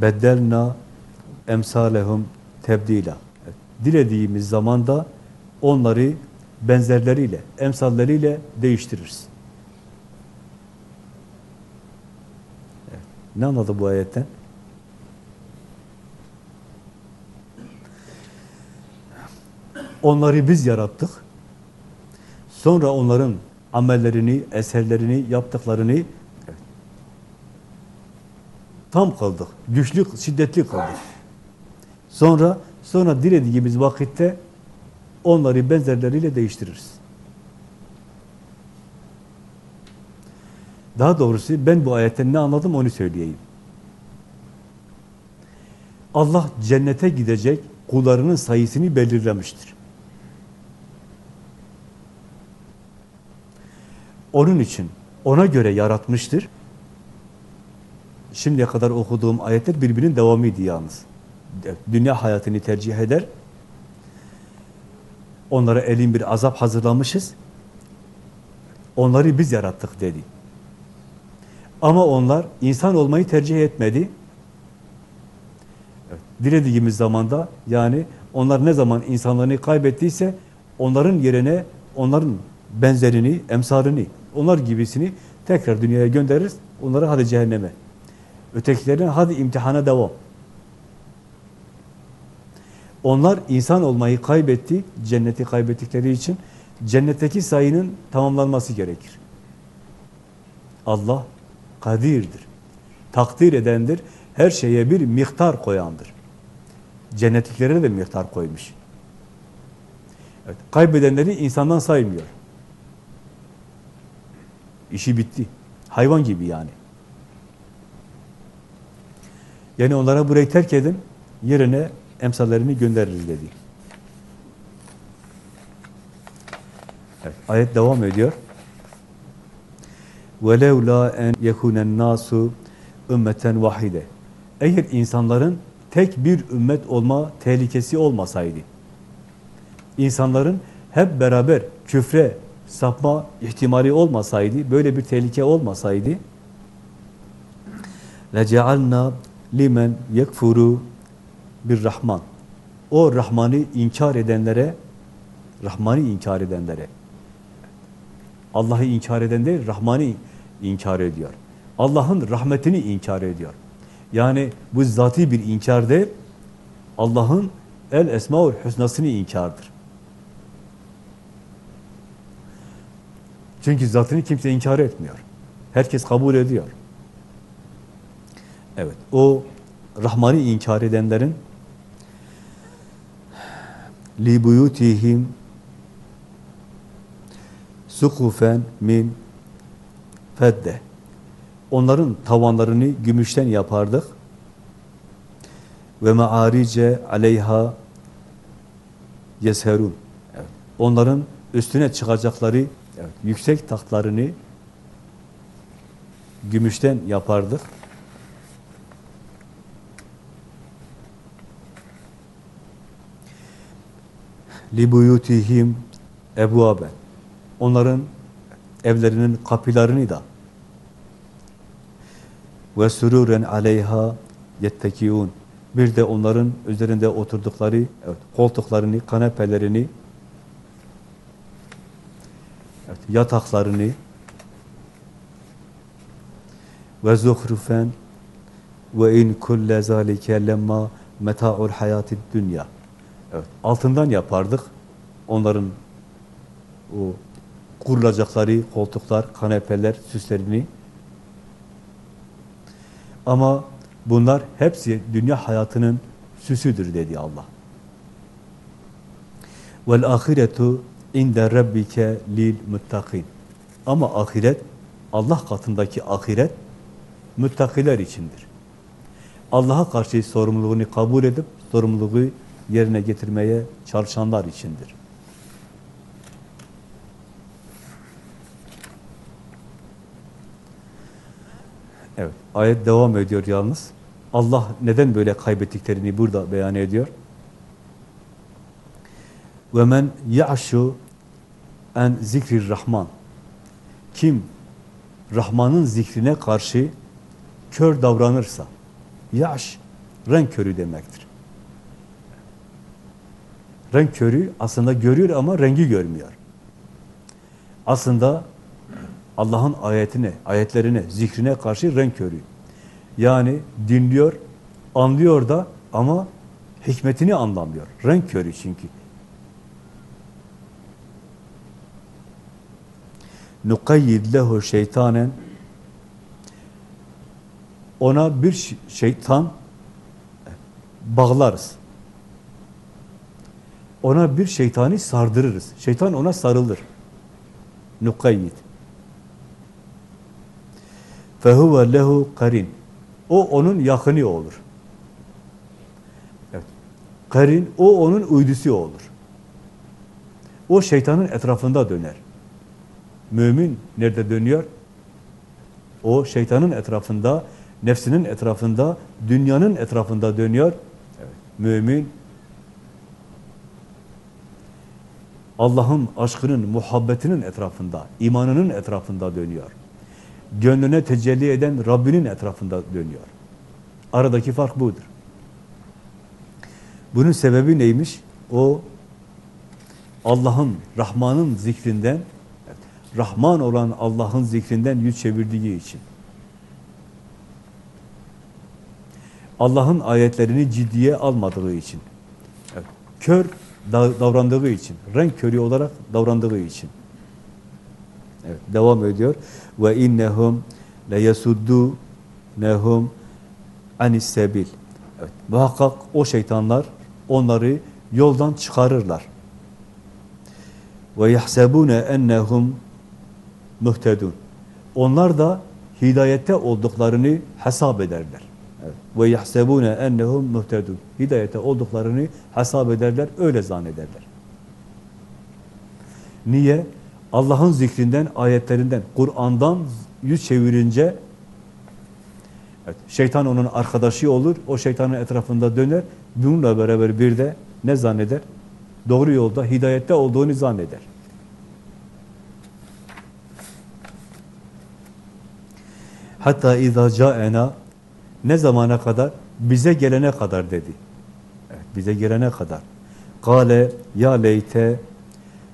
beddelnâ emsâlehum tebdîlâ. Dilediğimiz zamanda onları benzerleriyle, emsalleriyle değiştiririz. Ne anladı bu ayetten? Onları biz yarattık. Sonra onların amellerini, eserlerini, yaptıklarını tam kıldık. Güçlü, şiddetli kıldık. Sonra sonra dilediğimiz vakitte onları benzerleriyle değiştiririz. Daha doğrusu ben bu ayetten ne anladım onu söyleyeyim. Allah cennete gidecek kullarının sayısını belirlemiştir. Onun için ona göre yaratmıştır. Şimdiye kadar okuduğum ayetler birbirinin devamıydı yalnız. Dünya hayatını tercih eder. Onlara elin bir azap hazırlamışız. Onları biz yarattık dedi. Ama onlar insan olmayı tercih etmedi. Dilediğimiz zamanda yani onlar ne zaman insanlarını kaybettiyse onların yerine onların benzerini, emsalini, onlar gibisini tekrar dünyaya göndeririz. Onları hadi cehenneme. Ötekilerine hadi imtihana devam. Onlar insan olmayı kaybetti, cenneti kaybettikleri için cennetteki sayının tamamlanması gerekir. Allah kadirdir. Takdir edendir. Her şeye bir miktar koyandır. Cennetliklere de miktar koymuş. Evet, kaybedenleri insandan saymıyor. İşi bitti. Hayvan gibi yani. Yani onlara burayı terk edin, yerine emsallerini göndeririz dedi. Evet, ayet devam ediyor. وَلَوْ لَا اَنْ يَكُونَ النَّاسُ ümmeten vahide. Eğer insanların tek bir ümmet olma tehlikesi olmasaydı, insanların hep beraber küfre sapma ihtimali olmasaydı, böyle bir tehlike olmasaydı, لَجَعَلْنَا limen yekfuru bir Rahman. O Rahman'ı inkar edenlere, Rahman'ı inkar edenlere, Allah'ı inkar eden değil, Rahman'ı inkar ediyor. Allah'ın rahmetini inkar ediyor. Yani bu zati bir inkar değil, Allah'ın el esmaül hüsnasını inkardır. Çünkü zatını kimse inkar etmiyor. Herkes kabul ediyor. Evet, o Rahman'ı inkar edenlerin li buyutihim sukufen min fedde. Onların tavanlarını gümüşten yapardık. Ve maarice aleyha yesherun. Evet. Onların üstüne çıkacakları evet, yüksek tahtlarını gümüşten yapardık. Libuyutihim ebuaben. Onların evlerinin kapılarını da ve sururen aleyha yettekiun. Bir de onların üzerinde oturdukları evet, koltuklarını, kanepelerini evet, yataklarını ve zuhrufen ve in kulle zalike lemma meta'ul hayatid dünya. Evet, altından yapardık. Onların o kurulacakları koltuklar, kanepeler, süslerini. Ama bunlar hepsi dünya hayatının süsüdür dedi Allah. Vel ahiretu inde rabbike lil muttakin. Ama ahiret Allah katındaki ahiret müttakiler içindir. Allah'a karşı sorumluluğunu kabul edip sorumluluğu yerine getirmeye çalışanlar içindir. Evet, ayet devam ediyor yalnız. Allah neden böyle kaybettiklerini burada beyan ediyor. Men ya'şu en zikrir rahman. Kim Rahman'ın zikrine karşı kör davranırsa, yaş renk körü demektir. Renk körü aslında görüyor ama rengi görmüyor. Aslında Allah'ın ayetine, ayetlerine, zikrine karşı renk körü. Yani dinliyor, anlıyor da ama hikmetini anlamıyor. Renk körü çünkü. nukayyid lehu şeytanen ona bir şeytan bağlarız Ona bir şeytani sardırırız. Şeytan ona sarılır. Nukayyid. فَهُوَ lehu karin. O onun yakını olur. Evet. Karin, o onun uydusu olur. O şeytanın etrafında döner. Mümin nerede dönüyor? O şeytanın etrafında, nefsinin etrafında, dünyanın etrafında dönüyor. Evet. Mümin Allah'ın aşkının, muhabbetinin etrafında, imanının etrafında dönüyor. Gönlüne tecelli eden Rabbinin etrafında dönüyor. Aradaki fark budur. Bunun sebebi neymiş? O Allah'ın, Rahman'ın zikrinden, Rahman olan Allah'ın zikrinden yüz çevirdiği için. Allah'ın ayetlerini ciddiye almadığı için. Evet. Kör da- davrandığı için, renk körü olarak davrandığı için. Evet, devam ediyor. Ve innehum le yesuddu nehum anis sebil. Evet, muhakkak o şeytanlar onları yoldan çıkarırlar. Ve yahsebune ennehum muhtedun. Onlar da hidayette olduklarını hesap ederler. Ve yahsebune ennehum muhtedun. Hidayette olduklarını hesap ederler, öyle zannederler. Niye? Allah'ın zikrinden, ayetlerinden, Kur'an'dan yüz çevirince evet, şeytan onun arkadaşı olur, o şeytanın etrafında döner, bununla beraber bir de ne zanneder? Doğru yolda, hidayette olduğunu zanneder. Hatta izâ câena ne zamana kadar? Bize gelene kadar dedi. Evet, bize gelene kadar. Kale ya leyte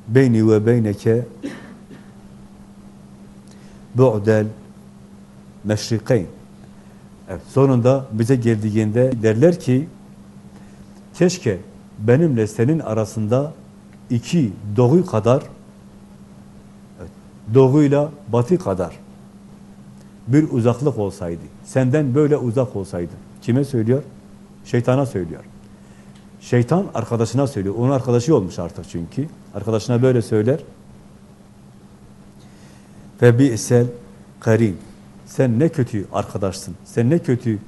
beyni ve beyneke bu'del meşrikeyn. Evet, sonunda bize geldiğinde derler ki keşke benimle senin arasında iki doğu kadar doğuyla batı kadar bir uzaklık olsaydı Senden böyle uzak olsaydı. Kime söylüyor? Şeytana söylüyor. Şeytan arkadaşına söylüyor. Onun arkadaşı olmuş artık çünkü. Arkadaşına böyle söyler. Ve bi'sel karin. Sen ne kötü arkadaşsın. Sen ne kötü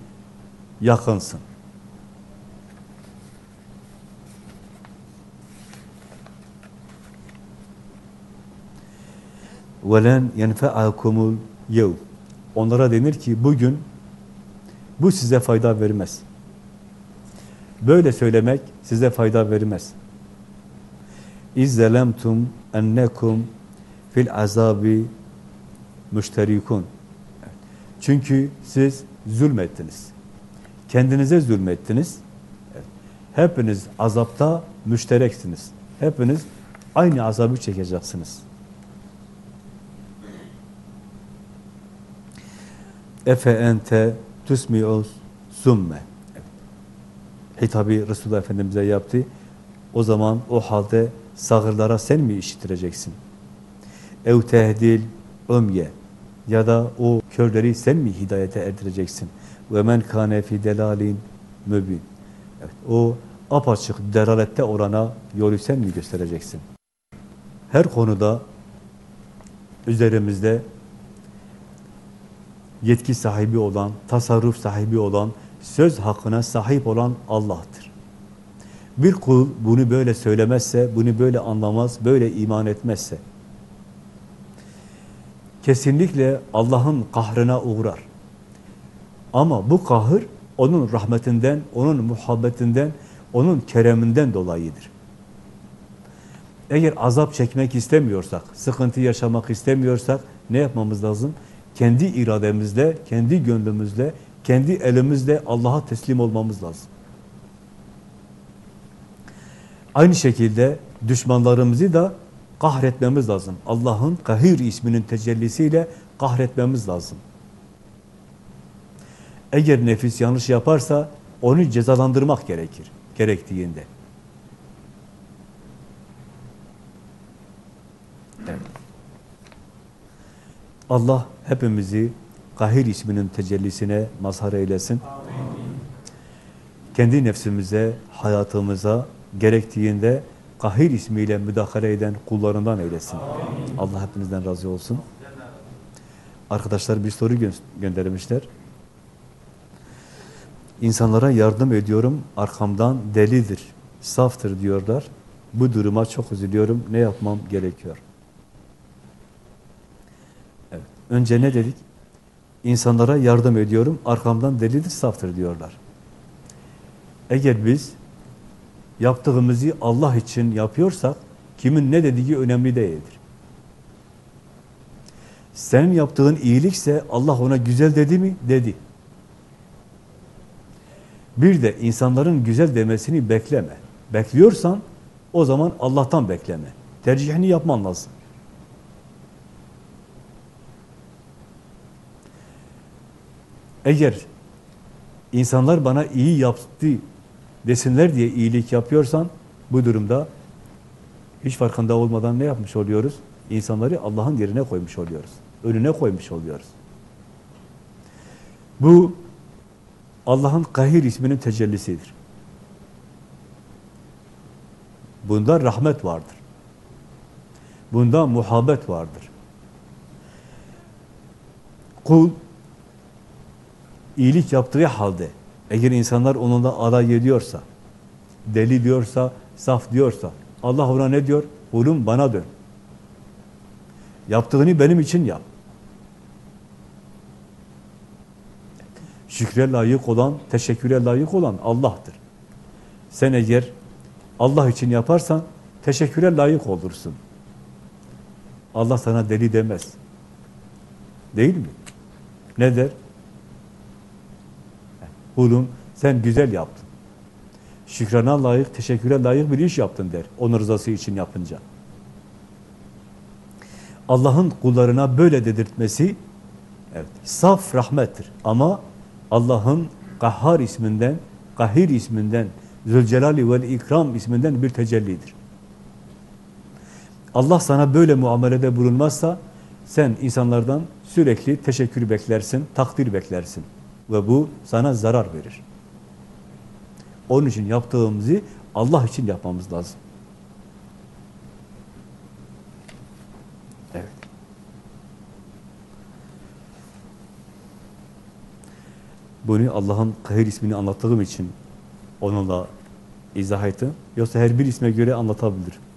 yakınsın. وَلَنْ يَنْفَعَكُمُ الْيَوْمِ Onlara denir ki bugün bu size fayda vermez. Böyle söylemek size fayda vermez. İzzelemtum ennekum fil azabi müşterikun. Çünkü siz zulmettiniz. Kendinize zulmettiniz. Hepiniz azapta müştereksiniz. Hepiniz aynı azabı çekeceksiniz. Efe ente tusmi'us summe. Hitabı Resulullah Efendimiz'e yaptı. O zaman o halde sağırlara sen mi işitireceksin? Ev tehdil ömye ya da o körleri sen mi hidayete erdireceksin? Ve men kâne fî delâlin mübin. Evet, o apaçık delalette orana yolu sen mi göstereceksin? Her konuda üzerimizde yetki sahibi olan, tasarruf sahibi olan, söz hakkına sahip olan Allah'tır. Bir kul bunu böyle söylemezse, bunu böyle anlamaz, böyle iman etmezse, kesinlikle Allah'ın kahrına uğrar. Ama bu kahır onun rahmetinden, onun muhabbetinden, onun kereminden dolayıdır. Eğer azap çekmek istemiyorsak, sıkıntı yaşamak istemiyorsak ne yapmamız lazım? Kendi irademizle, kendi gönlümüzle, kendi elimizle Allah'a teslim olmamız lazım. Aynı şekilde düşmanlarımızı da kahretmemiz lazım. Allah'ın kahir isminin tecellisiyle kahretmemiz lazım. Eğer nefis yanlış yaparsa onu cezalandırmak gerekir, gerektiğinde. Evet. Allah hepimizi Kahir isminin tecellisine mazhar eylesin. Kendi nefsimize, hayatımıza gerektiğinde Kahir ismiyle müdahale eden kullarından eylesin. Allah hepinizden razı olsun. Arkadaşlar bir soru gö göndermişler. İnsanlara yardım ediyorum, arkamdan delidir, saftır diyorlar. Bu duruma çok üzülüyorum. Ne yapmam gerekiyor? Evet. Önce ne dedik? İnsanlara yardım ediyorum, arkamdan delidir, saftır diyorlar. Eğer biz yaptığımızı Allah için yapıyorsak, kimin ne dediği önemli değildir. Senin yaptığın iyilikse Allah ona güzel dedi mi? Dedi. Bir de insanların güzel demesini bekleme. Bekliyorsan o zaman Allah'tan bekleme. Tercihini yapman lazım. Eğer insanlar bana iyi yaptı desinler diye iyilik yapıyorsan bu durumda hiç farkında olmadan ne yapmış oluyoruz? İnsanları Allah'ın yerine koymuş oluyoruz. Önüne koymuş oluyoruz. Bu Allah'ın kahir isminin tecellisidir. Bunda rahmet vardır. Bunda muhabbet vardır. Kul iyilik yaptığı halde eğer insanlar onunla alay ediyorsa, deli diyorsa, saf diyorsa Allah ona ne diyor? Kulum bana dön. Yaptığını benim için yap. Şükre layık olan, teşekküre layık olan Allah'tır. Sen eğer Allah için yaparsan teşekküre layık olursun. Allah sana deli demez. Değil mi? Ne der? Kulum sen güzel yaptın. Şükrana layık, teşekküre layık bir iş yaptın der. Onun rızası için yapınca. Allah'ın kullarına böyle dedirtmesi evet, saf rahmettir. Ama Allah'ın Kahhar isminden, Kahir isminden, Zülcelali ve İkram isminden bir tecellidir. Allah sana böyle muamelede bulunmazsa sen insanlardan sürekli teşekkür beklersin, takdir beklersin. Ve bu sana zarar verir. Onun için yaptığımızı Allah için yapmamız lazım. Evet. Bunu Allah'ın kahir ismini anlattığım için onunla izah ettim. Yoksa her bir isme göre anlatabilirim.